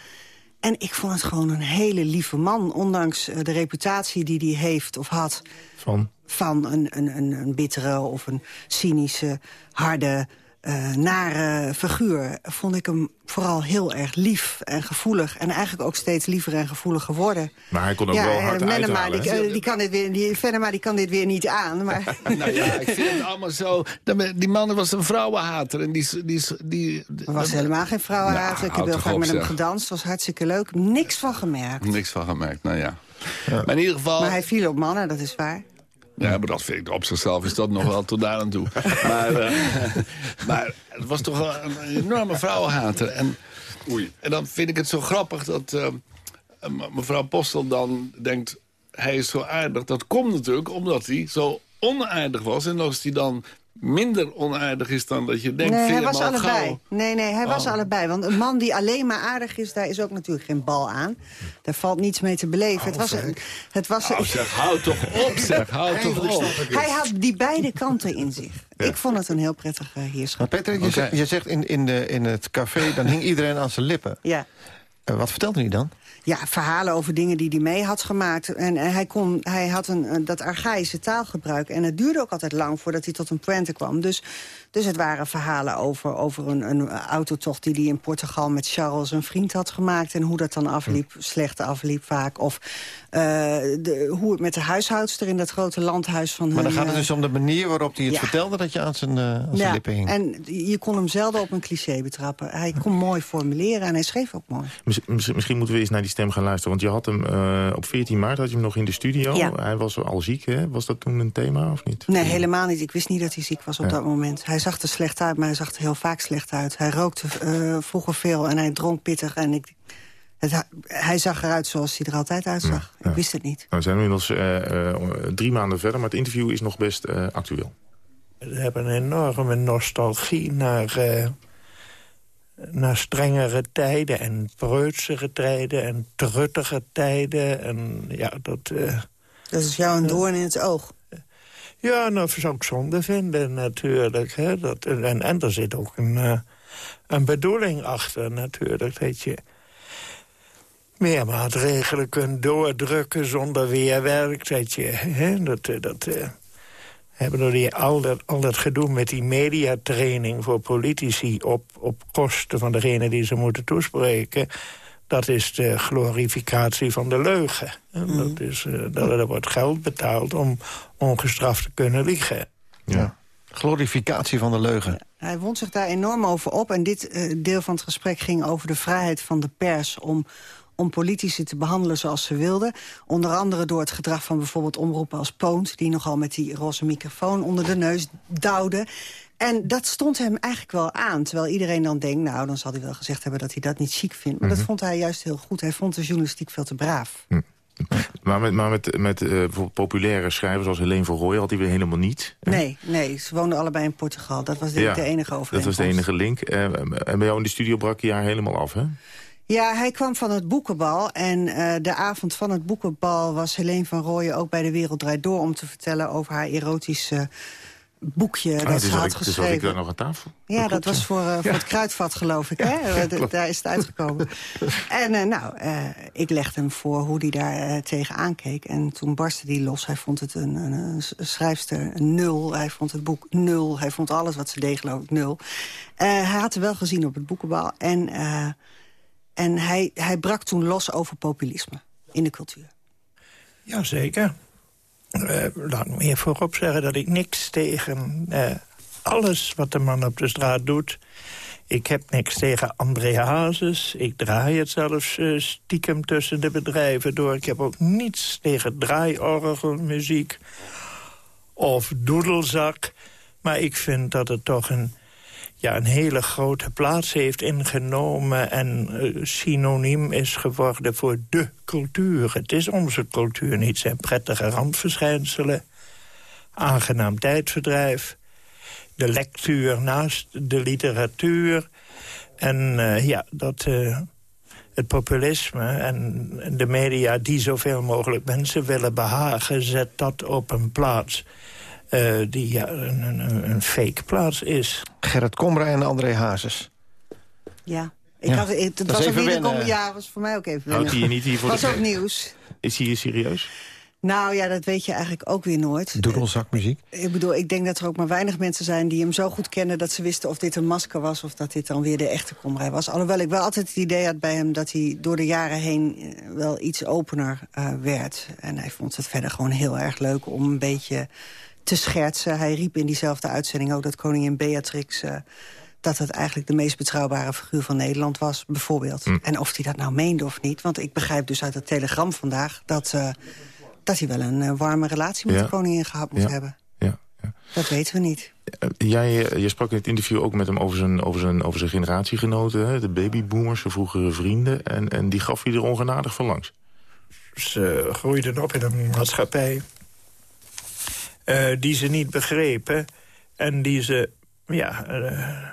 En ik vond het gewoon een hele lieve man. Ondanks eh, de reputatie die hij heeft of had... Van? van een, een, een, een bittere of een cynische, harde, eh, nare figuur... vond ik hem vooral heel erg lief en gevoelig. En eigenlijk ook steeds liever en gevoeliger geworden. Maar hij kon ook ja, wel eh, hard Venema, uithalen. die, eh, die kan dit weer, die, Venema die kan dit weer niet aan. Maar Nou ja, ik vind het allemaal zo... Die man was een vrouwenhater. En die, die, die, er was helemaal geen vrouwenhaat. Nou, ik heb heel vaak met hem gedanst. was hartstikke leuk. Niks van gemerkt. Niks van gemerkt, nou ja. Maar in ieder geval... Maar hij viel op mannen, dat is waar. Ja, maar dat vind ik op zichzelf is dat nog wel tot daar aan toe. Maar, eh, maar het was toch wel een enorme vrouwenhater. En, en dan vind ik het zo grappig dat eh, mevrouw Postel dan denkt... hij is zo aardig. Dat komt natuurlijk omdat hij zo onaardig was. En als hij dan minder onaardig is dan dat je denkt... nee, hij was allebei. gauw. Nee, nee, hij was Oh. allebei. Want een man die alleen maar aardig is, daar is ook natuurlijk geen bal aan. Daar valt niets mee te beleven. het was, een- het was, Nou zeg, houd toch op zeg, houd toch op. hij had die beide kanten in zich. Ik vond het een heel prettige heerschap. Maar je, zegt, je zegt in, in, de, in het café, dan hing iedereen aan zijn lippen. Ja. Eh, wat vertelde hij dan? Ja, verhalen over dingen die hij mee had gemaakt. En, en hij, kon, hij had een, dat archaïsche taalgebruik. En het duurde ook altijd lang voordat hij tot een pointe kwam. Dus, dus het waren verhalen over, over een, een autotocht... die hij in Portugal met Charles, een vriend, had gemaakt. En hoe dat dan afliep, slecht afliep vaak. Of eh, de, hoe het met de huishoudster in dat grote landhuis van Maar dan hun, gaat het eh, dus om de manier waarop hij het ja. vertelde... dat je aan zijn, eh, aan zijn ja, lippen hing. en je kon hem zelden op een cliché betrappen. Hij kon mooi formuleren en hij schreef ook mooi. Mis- mis- Misschien moeten we eens naar die stem gaan luisteren. Want je had hem eh, op 14 maart had je hem nog in de studio. Ja. Hij was al ziek, hè? Was dat toen een thema of niet? Nee, helemaal niet. Ik wist niet dat hij ziek was op Ja. dat moment. Hij zag er slecht uit, maar hij zag er heel vaak slecht uit. Hij rookte eh, vroeger veel en hij dronk pittig. En ik, het, hij zag eruit zoals hij er altijd uitzag. Ik wist het niet. Nou, we zijn inmiddels eh, eh, drie maanden verder, maar het interview is nog best eh, actueel. We hebben een enorme nostalgie naar, eh, naar strengere tijden... en preutsere tijden en truttige tijden. En ja, dat... eh, Dat is jou een doorn in het oog. ja, nou, zou ik zonde vinden natuurlijk. Hè? Dat, en, en er zit ook een, eh, een bedoeling achter natuurlijk. Dat je meer maatregelen kunt doordrukken zonder weerwerk. Dat je, hè, dat, eh, dat, eh, hebben door die, al, dat, al dat gedoe met die mediatraining voor politici... Op, op kosten van degene die ze moeten toespreken... dat is de glorificatie van de leugen. En dat is, eh, dat, er wordt geld betaald om ongestraft te kunnen liegen. Ja. Glorificatie van de leugen. Hij wond zich daar enorm over op. En dit eh, deel van het gesprek ging over de vrijheid van de pers... om, om politici te behandelen zoals ze wilden. Onder andere door het gedrag van bijvoorbeeld omroepen als Poont... die nogal met die roze microfoon onder de neus duwde. En dat stond hem eigenlijk wel aan. Terwijl iedereen dan denkt, nou, dan zal hij wel gezegd hebben... dat hij dat niet chic vindt. Maar dat Mhm. vond hij juist heel goed. Hij vond de journalistiek veel te braaf. Maar met, maar met, met eh, populaire schrijvers als Helene van Rooij had hij weer helemaal niet. Nee, nee, ze woonden allebei in Portugal. Dat was de enige dat overeenkomst. was de enige link. Eh, en bij jou in de studio brak je haar helemaal af, hè? Ja, hij kwam van het boekenbal. En eh, de avond van het boekenbal was Helene van Rooyen ook bij De Wereld Draait Door... om te vertellen over haar erotische boekje Ah, dat dus ze had ik, dus geschreven. ik daar nog aan tafel. Ja, dat was voor, eh, voor het kruidvat, geloof ik. hè? Eh, daar is het uitgekomen. En eh, nou, eh, ik legde hem voor hoe hij daar eh, tegenaan keek. En toen barstte hij los. Hij vond het een, een, een schrijfster een nul. Hij vond het boek nul. Hij vond alles wat ze deed, geloof ik, nul. Eh, hij had er wel gezien op het boekenbal. En, eh, en hij, hij brak toen los over populisme in de cultuur. Jazeker. Eh laat me hier voorop zeggen dat ik niks tegen eh, alles wat de man op de straat doet. Ik heb niks tegen André Hazes. Ik draai het zelfs eh, stiekem tussen de bedrijven door. Ik heb ook niets tegen draaiorgelmuziek of doedelzak. Maar ik vind dat het toch een, ja, een hele grote plaats heeft ingenomen... en eh, synoniem is geworden voor de cultuur. Het is onze cultuur niet. zijn prettige randverschijnselen. Aangenaam tijdverdrijf. De lectuur naast de literatuur. En eh, ja, dat... eh, het populisme en de media die zoveel mogelijk mensen willen behagen... zet dat op een plaats eh, die ja, een, een, een fake plaats is. Gerrit Komra en André Hazes. Ja. Ik Ja, had, het dat was even kom, ja, was voor mij ook even Houdt hij je niet hier voor was de- ook nieuws. Is hij hier serieus? Nou ja, dat weet je eigenlijk ook weer nooit. Doedelzakmuziek. Ik bedoel, ik denk dat er ook maar weinig mensen zijn die hem zo goed kennen... dat ze wisten of dit een masker was of dat dit dan weer de echte Komrij was. Alhoewel ik wel altijd het idee had bij hem dat hij door de jaren heen eh, wel iets opener eh, werd. En hij vond het verder gewoon heel erg leuk om een beetje te schertsen. Hij riep in diezelfde uitzending ook dat koningin Beatrix... eh, dat het eigenlijk de meest betrouwbare figuur van Nederland was, bijvoorbeeld. En of hij dat nou meende of niet. Want ik begrijp dus uit het telegram vandaag... dat, eh, dat hij wel een eh, warme relatie met Ja. de koningin gehad moet Ja. hebben. Ja, Dat weten we niet. Jij, je sprak in het interview ook met hem over zijn, over zijn, over zijn generatiegenoten. Hè? De babyboomers, zijn vroegere vrienden. En, en die gaf hij er ongenadig van langs. Ze groeiden op in een maatschappij eh, die ze niet begrepen. En die ze, ja, eh,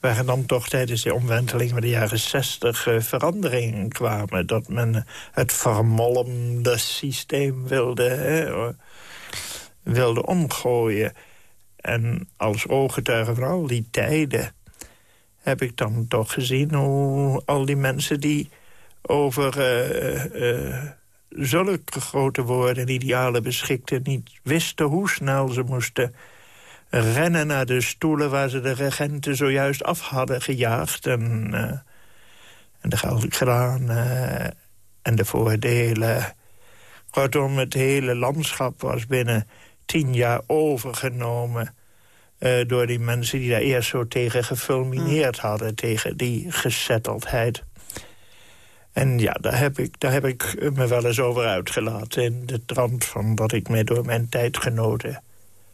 waar dan toch tijdens de omwenteling van de jaren zestig eh, veranderingen kwamen. Dat men het vermolmde systeem wilde, wilde omgooien. En als ooggetuige van al die tijden heb ik dan toch gezien hoe al die mensen die over zulke grote woorden en idealen beschikten... niet wisten hoe snel ze moesten rennen naar de stoelen... waar ze de regenten zojuist af hadden gejaagd. En, eh, en de gouden kraan eh, en de voordelen. Kortom, het hele landschap was binnen tien jaar overgenomen... eh, door die mensen die daar eerst zo tegen gefulmineerd hadden... tegen die gezetteldheid. En ja, daar heb, ik, daar heb ik me wel eens over uitgelaten... in de trant van dat ik me door mijn tijdgenoten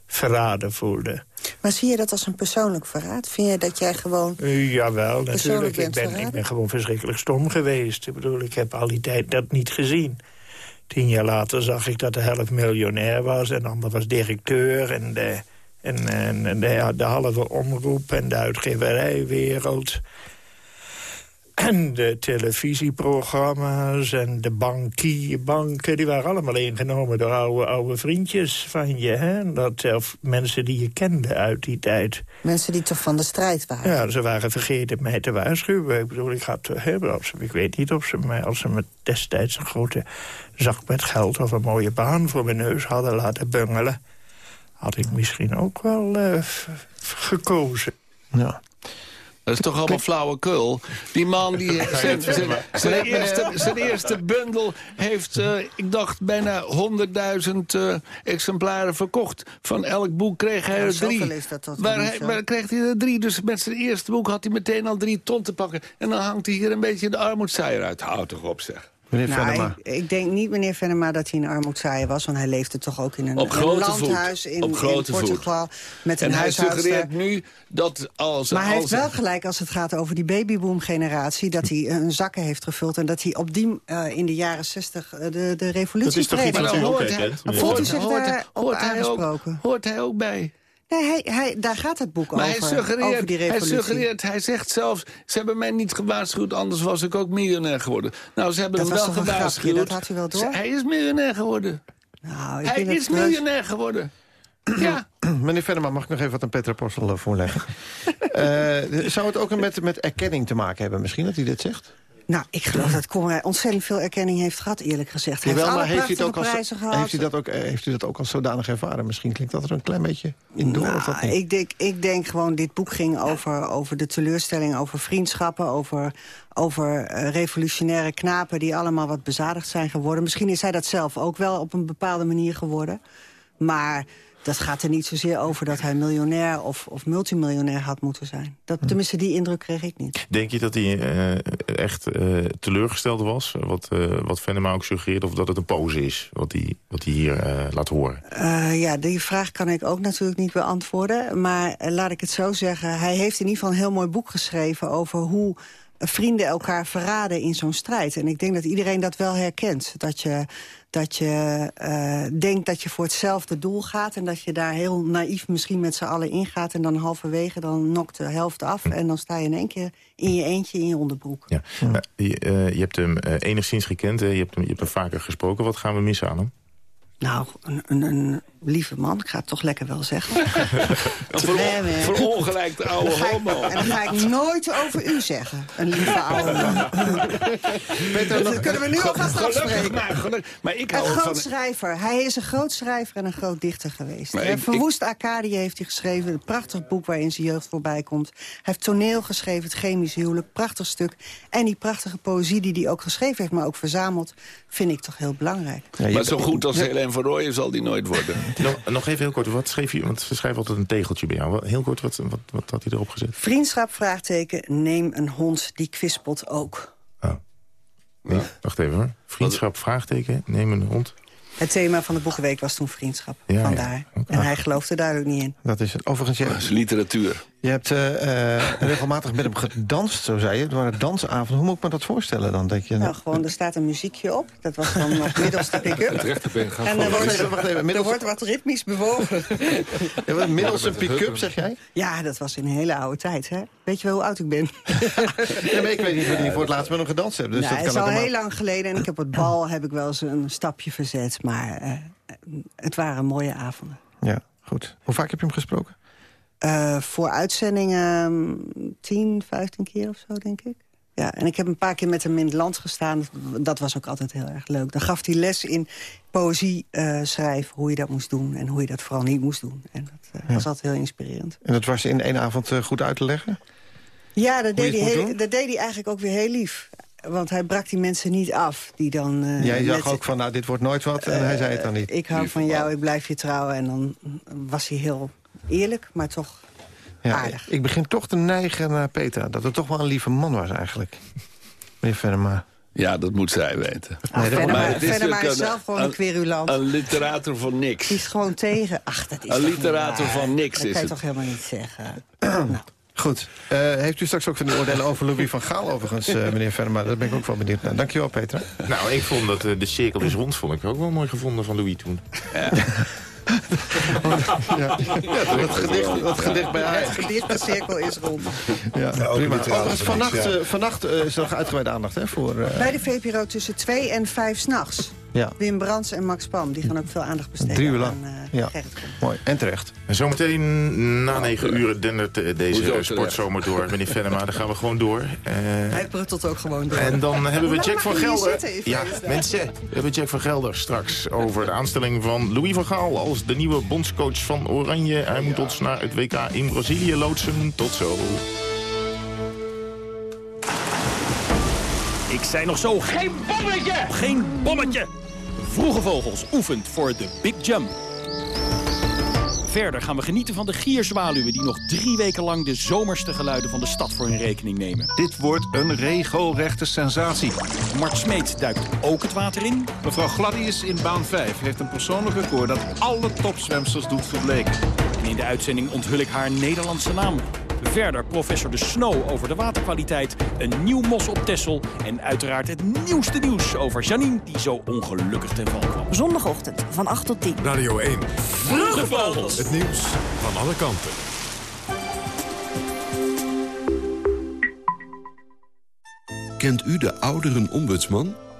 verraden voelde. Maar zie je dat als een persoonlijk verraad? Vind je dat jij gewoon... Uh, jawel, natuurlijk. Ik ben, ik ben gewoon verschrikkelijk stom geweest. Ik bedoel, ik heb al die tijd dat niet gezien. Tien jaar later zag ik dat de helft miljonair was... en de ander was directeur en de, En, en, en de, de halve omroep en de uitgeverijwereld. En de televisieprogramma's en de bankierbanken... die waren allemaal ingenomen door oude, oude vriendjes van je. Hè? Dat, of mensen die je kende uit die tijd. Mensen die toch van de strijd waren. Ja, ze waren vergeten mij te waarschuwen. Ik bedoel, ik, had, hè, als ze- ik weet niet of ze, mij, als ze me destijds een grote zak met geld... of een mooie baan voor mijn neus hadden laten bungelen... had ik misschien ook wel eh, gekozen. Ja. Dat is toch allemaal flauwekul. Die man die zijn, zijn, zijn eerste, zijn eerste bundel heeft, eh, ik dacht, bijna 100.000 eh, exemplaren verkocht. Van elk boek kreeg hij Ja, er drie. is dat toch maar, hij, maar dan kreeg hij er drie. Dus met zijn eerste boek had hij meteen al drie ton te pakken. En dan hangt hij hier een beetje de armoedzaaier uit. Houd toch op, zeg. Meneer Nou, Venema. ik, ik denk niet, meneer Venema, dat hij een armoedzaaier was. Want hij leefde toch ook in een, Op een grote voet. landhuis in, Op in grote voet. Portugal. Met een en hij suggereert nu dat als... Maar hij heeft wel gelijk als het gaat over die babyboom-generatie... dat hij een zakken heeft gevuld en dat hij op die eh, in de jaren zestig eh, de, de revolutie Dat is toch iets wat u ook hoort hij- hoort- zich hoort- hoort hij ook-? Hoort hij ook bij? Nee, hij, hij, daar gaat het boek Maar over, hij suggereert, over die hij suggereert, hij zegt zelfs... ze hebben mij niet gewaarschuwd, anders was ik ook miljonair geworden. Nou, ze hebben Dat hem was wel een grapje, gewaarschuwd. dat had u wel door? Hij is miljonair geworden. Nou, ik Hij is miljonair geworden. Ja. Meneer Venema, mag ik nog even wat aan Petra Postel eh, voorleggen? Eh, zou het ook met, met erkenning te maken hebben misschien, dat hij dit zegt? Nou, ik geloof dat Conrad ontzettend veel erkenning heeft gehad, eerlijk gezegd. Hij Jawel, heeft maar heeft u, het ook als, heeft, u dat ook, eh, heeft u dat ook als zodanig ervaren? Misschien klinkt dat er een klein beetje in door. dat Nou, ik, denk, ik denk gewoon, dit boek ging over, over de teleurstelling, over vriendschappen... over, over eh, revolutionaire knapen die allemaal wat bezadigd zijn geworden. Misschien is hij dat zelf ook wel op een bepaalde manier geworden. Maar dat gaat er niet zozeer over dat hij miljonair of, of multimiljonair had moeten zijn. Dat, Hm. tenminste, die indruk kreeg ik niet. Denk je dat hij eh, echt eh, teleurgesteld was? Wat, eh wat Venema ook suggereert? Of dat het een pose is, wat hij, wat hij hier laat horen? Ja, die vraag kan ik ook natuurlijk niet beantwoorden. Maar laat ik het zo zeggen. Hij heeft in ieder geval een heel mooi boek geschreven... over hoe vrienden elkaar verraden in zo'n strijd. En ik denk dat iedereen dat wel herkent. Dat je, dat je eh, denkt dat je voor hetzelfde doel gaat... en dat je daar heel naïef misschien met z'n allen ingaat... en dan halverwege dan nokt de helft af... en dan sta je in één keer in je eentje in je onderbroek. Ja. Eh, je, je hebt hem eh, enigszins gekend, hè? Je, hebt hem, je hebt hem vaker gesproken. Wat gaan we missen aan hem? Nou, een, een, een lieve man, ik ga het toch lekker wel zeggen. Ver, Nee, nee. verongelijkte oude Dan ga ik- homo. En dan ga ik nooit over u zeggen. Een lieve oude man. dat kunnen we nu alvast Gelukkig afspreken. maar, ik Een hou groot van... schrijver. Hij is een groot schrijver en een groot dichter geweest. Eh, ik- Verwoest Arcadië heeft hij geschreven. Een prachtig boek waarin zijn jeugd voorbij komt. Hij heeft toneel geschreven, het chemisch huwelijk. Prachtig stuk. En die prachtige poëzie die hij ook geschreven heeft... maar ook verzameld, vind ik toch heel belangrijk. maar zo goed als Helene van Rooyen zal die nooit worden. Nog, nog even heel kort, wat schreef je? Want ze schrijven altijd een tegeltje bij jou. Wat- Heel kort, wat, wat, wat had hij erop gezet? Vriendschap, vraagteken, neem een hond die kwispelt ook. Nee, wacht even hoor. Vriendschap, vraagteken, neem een hond. Het thema van de Boekenweek was toen vriendschap. Ja, ja. Vandaar. En hij geloofde daar ook niet in. Dat is het. Overigens, je, Dat is literatuur. Je hebt eh, eh, regelmatig met hem gedanst, zo zei je. Het waren dansavonden. Hoe moet ik me dat voorstellen dan? Denk je, Nou, gewoon, er staat een muziekje op. Dat was dan nog middels de pick-up. Het rechterbeen gaat En er wordt, rug. Wacht even, er wordt wat ritmisch bewogen. Ja, wat, middels een pick-up, zeg jij? Ja, dat was in een hele oude tijd, hè? Weet je wel hoe oud ik ben? Ja, maar ik weet niet wanneer je voor het laatst met hem gedanst hebt. Dus nou, dat het kan is ook al heel lang geleden. En ik heb op het bal heb ik wel eens een stapje verzet. Maar eh, het waren mooie avonden. Ja, goed. Hoe vaak heb je hem gesproken? Eh, voor uitzendingen mm, 10, 15 keer of zo, denk ik. Ja, en ik heb een paar keer met hem in het land gestaan. Dat was ook altijd heel erg leuk. Dan gaf hij les in poëzie eh, schrijven, hoe je dat moest doen... en hoe je dat vooral niet moest doen. En dat eh, Ja. was altijd heel inspirerend. En dat was in één avond goed uit te leggen? Ja, dat deed, hij heel- dat deed hij eigenlijk ook weer heel lief. Want hij brak die mensen niet af. Die dan, eh, Jij zag met- ook van, nou, dit wordt nooit wat. En hij zei het dan niet. Ik hou van jou, ik blijf je trouwen. En dan was hij heel eerlijk, maar toch Ja, aardig. ik begin toch te neigen naar Petra. Dat het toch wel een lieve man was eigenlijk. Meneer Venema. Ja, dat moet zij weten. Ach, Venema- Maar het Venema is zelf gewoon een querulant. Een literator van niks. Die is gewoon tegen. Ach, dat is Een literator van niks Dat is kan je het. toch helemaal niet zeggen. Goed. Eh, heeft u straks ook van die oordelen over Louis van Gaal overigens, eh, meneer Venema? Daar ben ik ook wel benieuwd naar. Dankjewel, Petra. Nou, ik vond dat eh, de cirkel is rond, vond ik ook wel mooi gevonden van Louis toen. ja. Ja, dat, gedicht, dat gedicht bij Het haar. gedichtencirkel is rond. Ja, ook prima. Overigens, is vannacht, ja. eh, vannacht eh, is er nog uitgebreide aandacht hè, voor... eh, Bij de VPRO tussen 2 en 5 s'nachts. Ja, Wim Brands en Max Pam, die gaan ook veel aandacht besteden drie uur lang. aan eh, ja, Gerrit Komrij. mooi. En terecht. En zometeen na negen uur dendert eh, deze eh, sportzomer door. Meneer Venema, dan gaan we gewoon door. Eh, Hij pruttelt ook gewoon door. En dan hebben we Jack van Gelder. Ja, mensen, we hebben Jack van Gelder straks over de aanstelling van Louis van Gaal als de nieuwe bondscoach van Oranje. Hij moet ons naar het WK in Brazilië loodsen. Tot zo. Ik zei nog zo, geen bommetje! Geen bommetje! Vroege Vogels oefent voor de Big Jump. Verder gaan we genieten van de gierzwaluwen... die nog drie weken lang de zomerste geluiden van de stad voor hun rekening nemen. Dit wordt een regelrechte sensatie. Mart Smeet duikt ook het water in. Mevrouw Gladius in baan 5 heeft een persoonlijk record dat alle topzwemsters doet verbleken. En in de uitzending onthul ik haar Nederlandse naam. Verder professor De Snow over de waterkwaliteit, een nieuw mos op Texel... en uiteraard het nieuwste nieuws over Janine, die zo ongelukkig ten val kwam. Zondagochtend van 8 tot 10. Radio 1. Vroege Vogels. Het nieuws van alle kanten. Kent u de ouderenombudsman?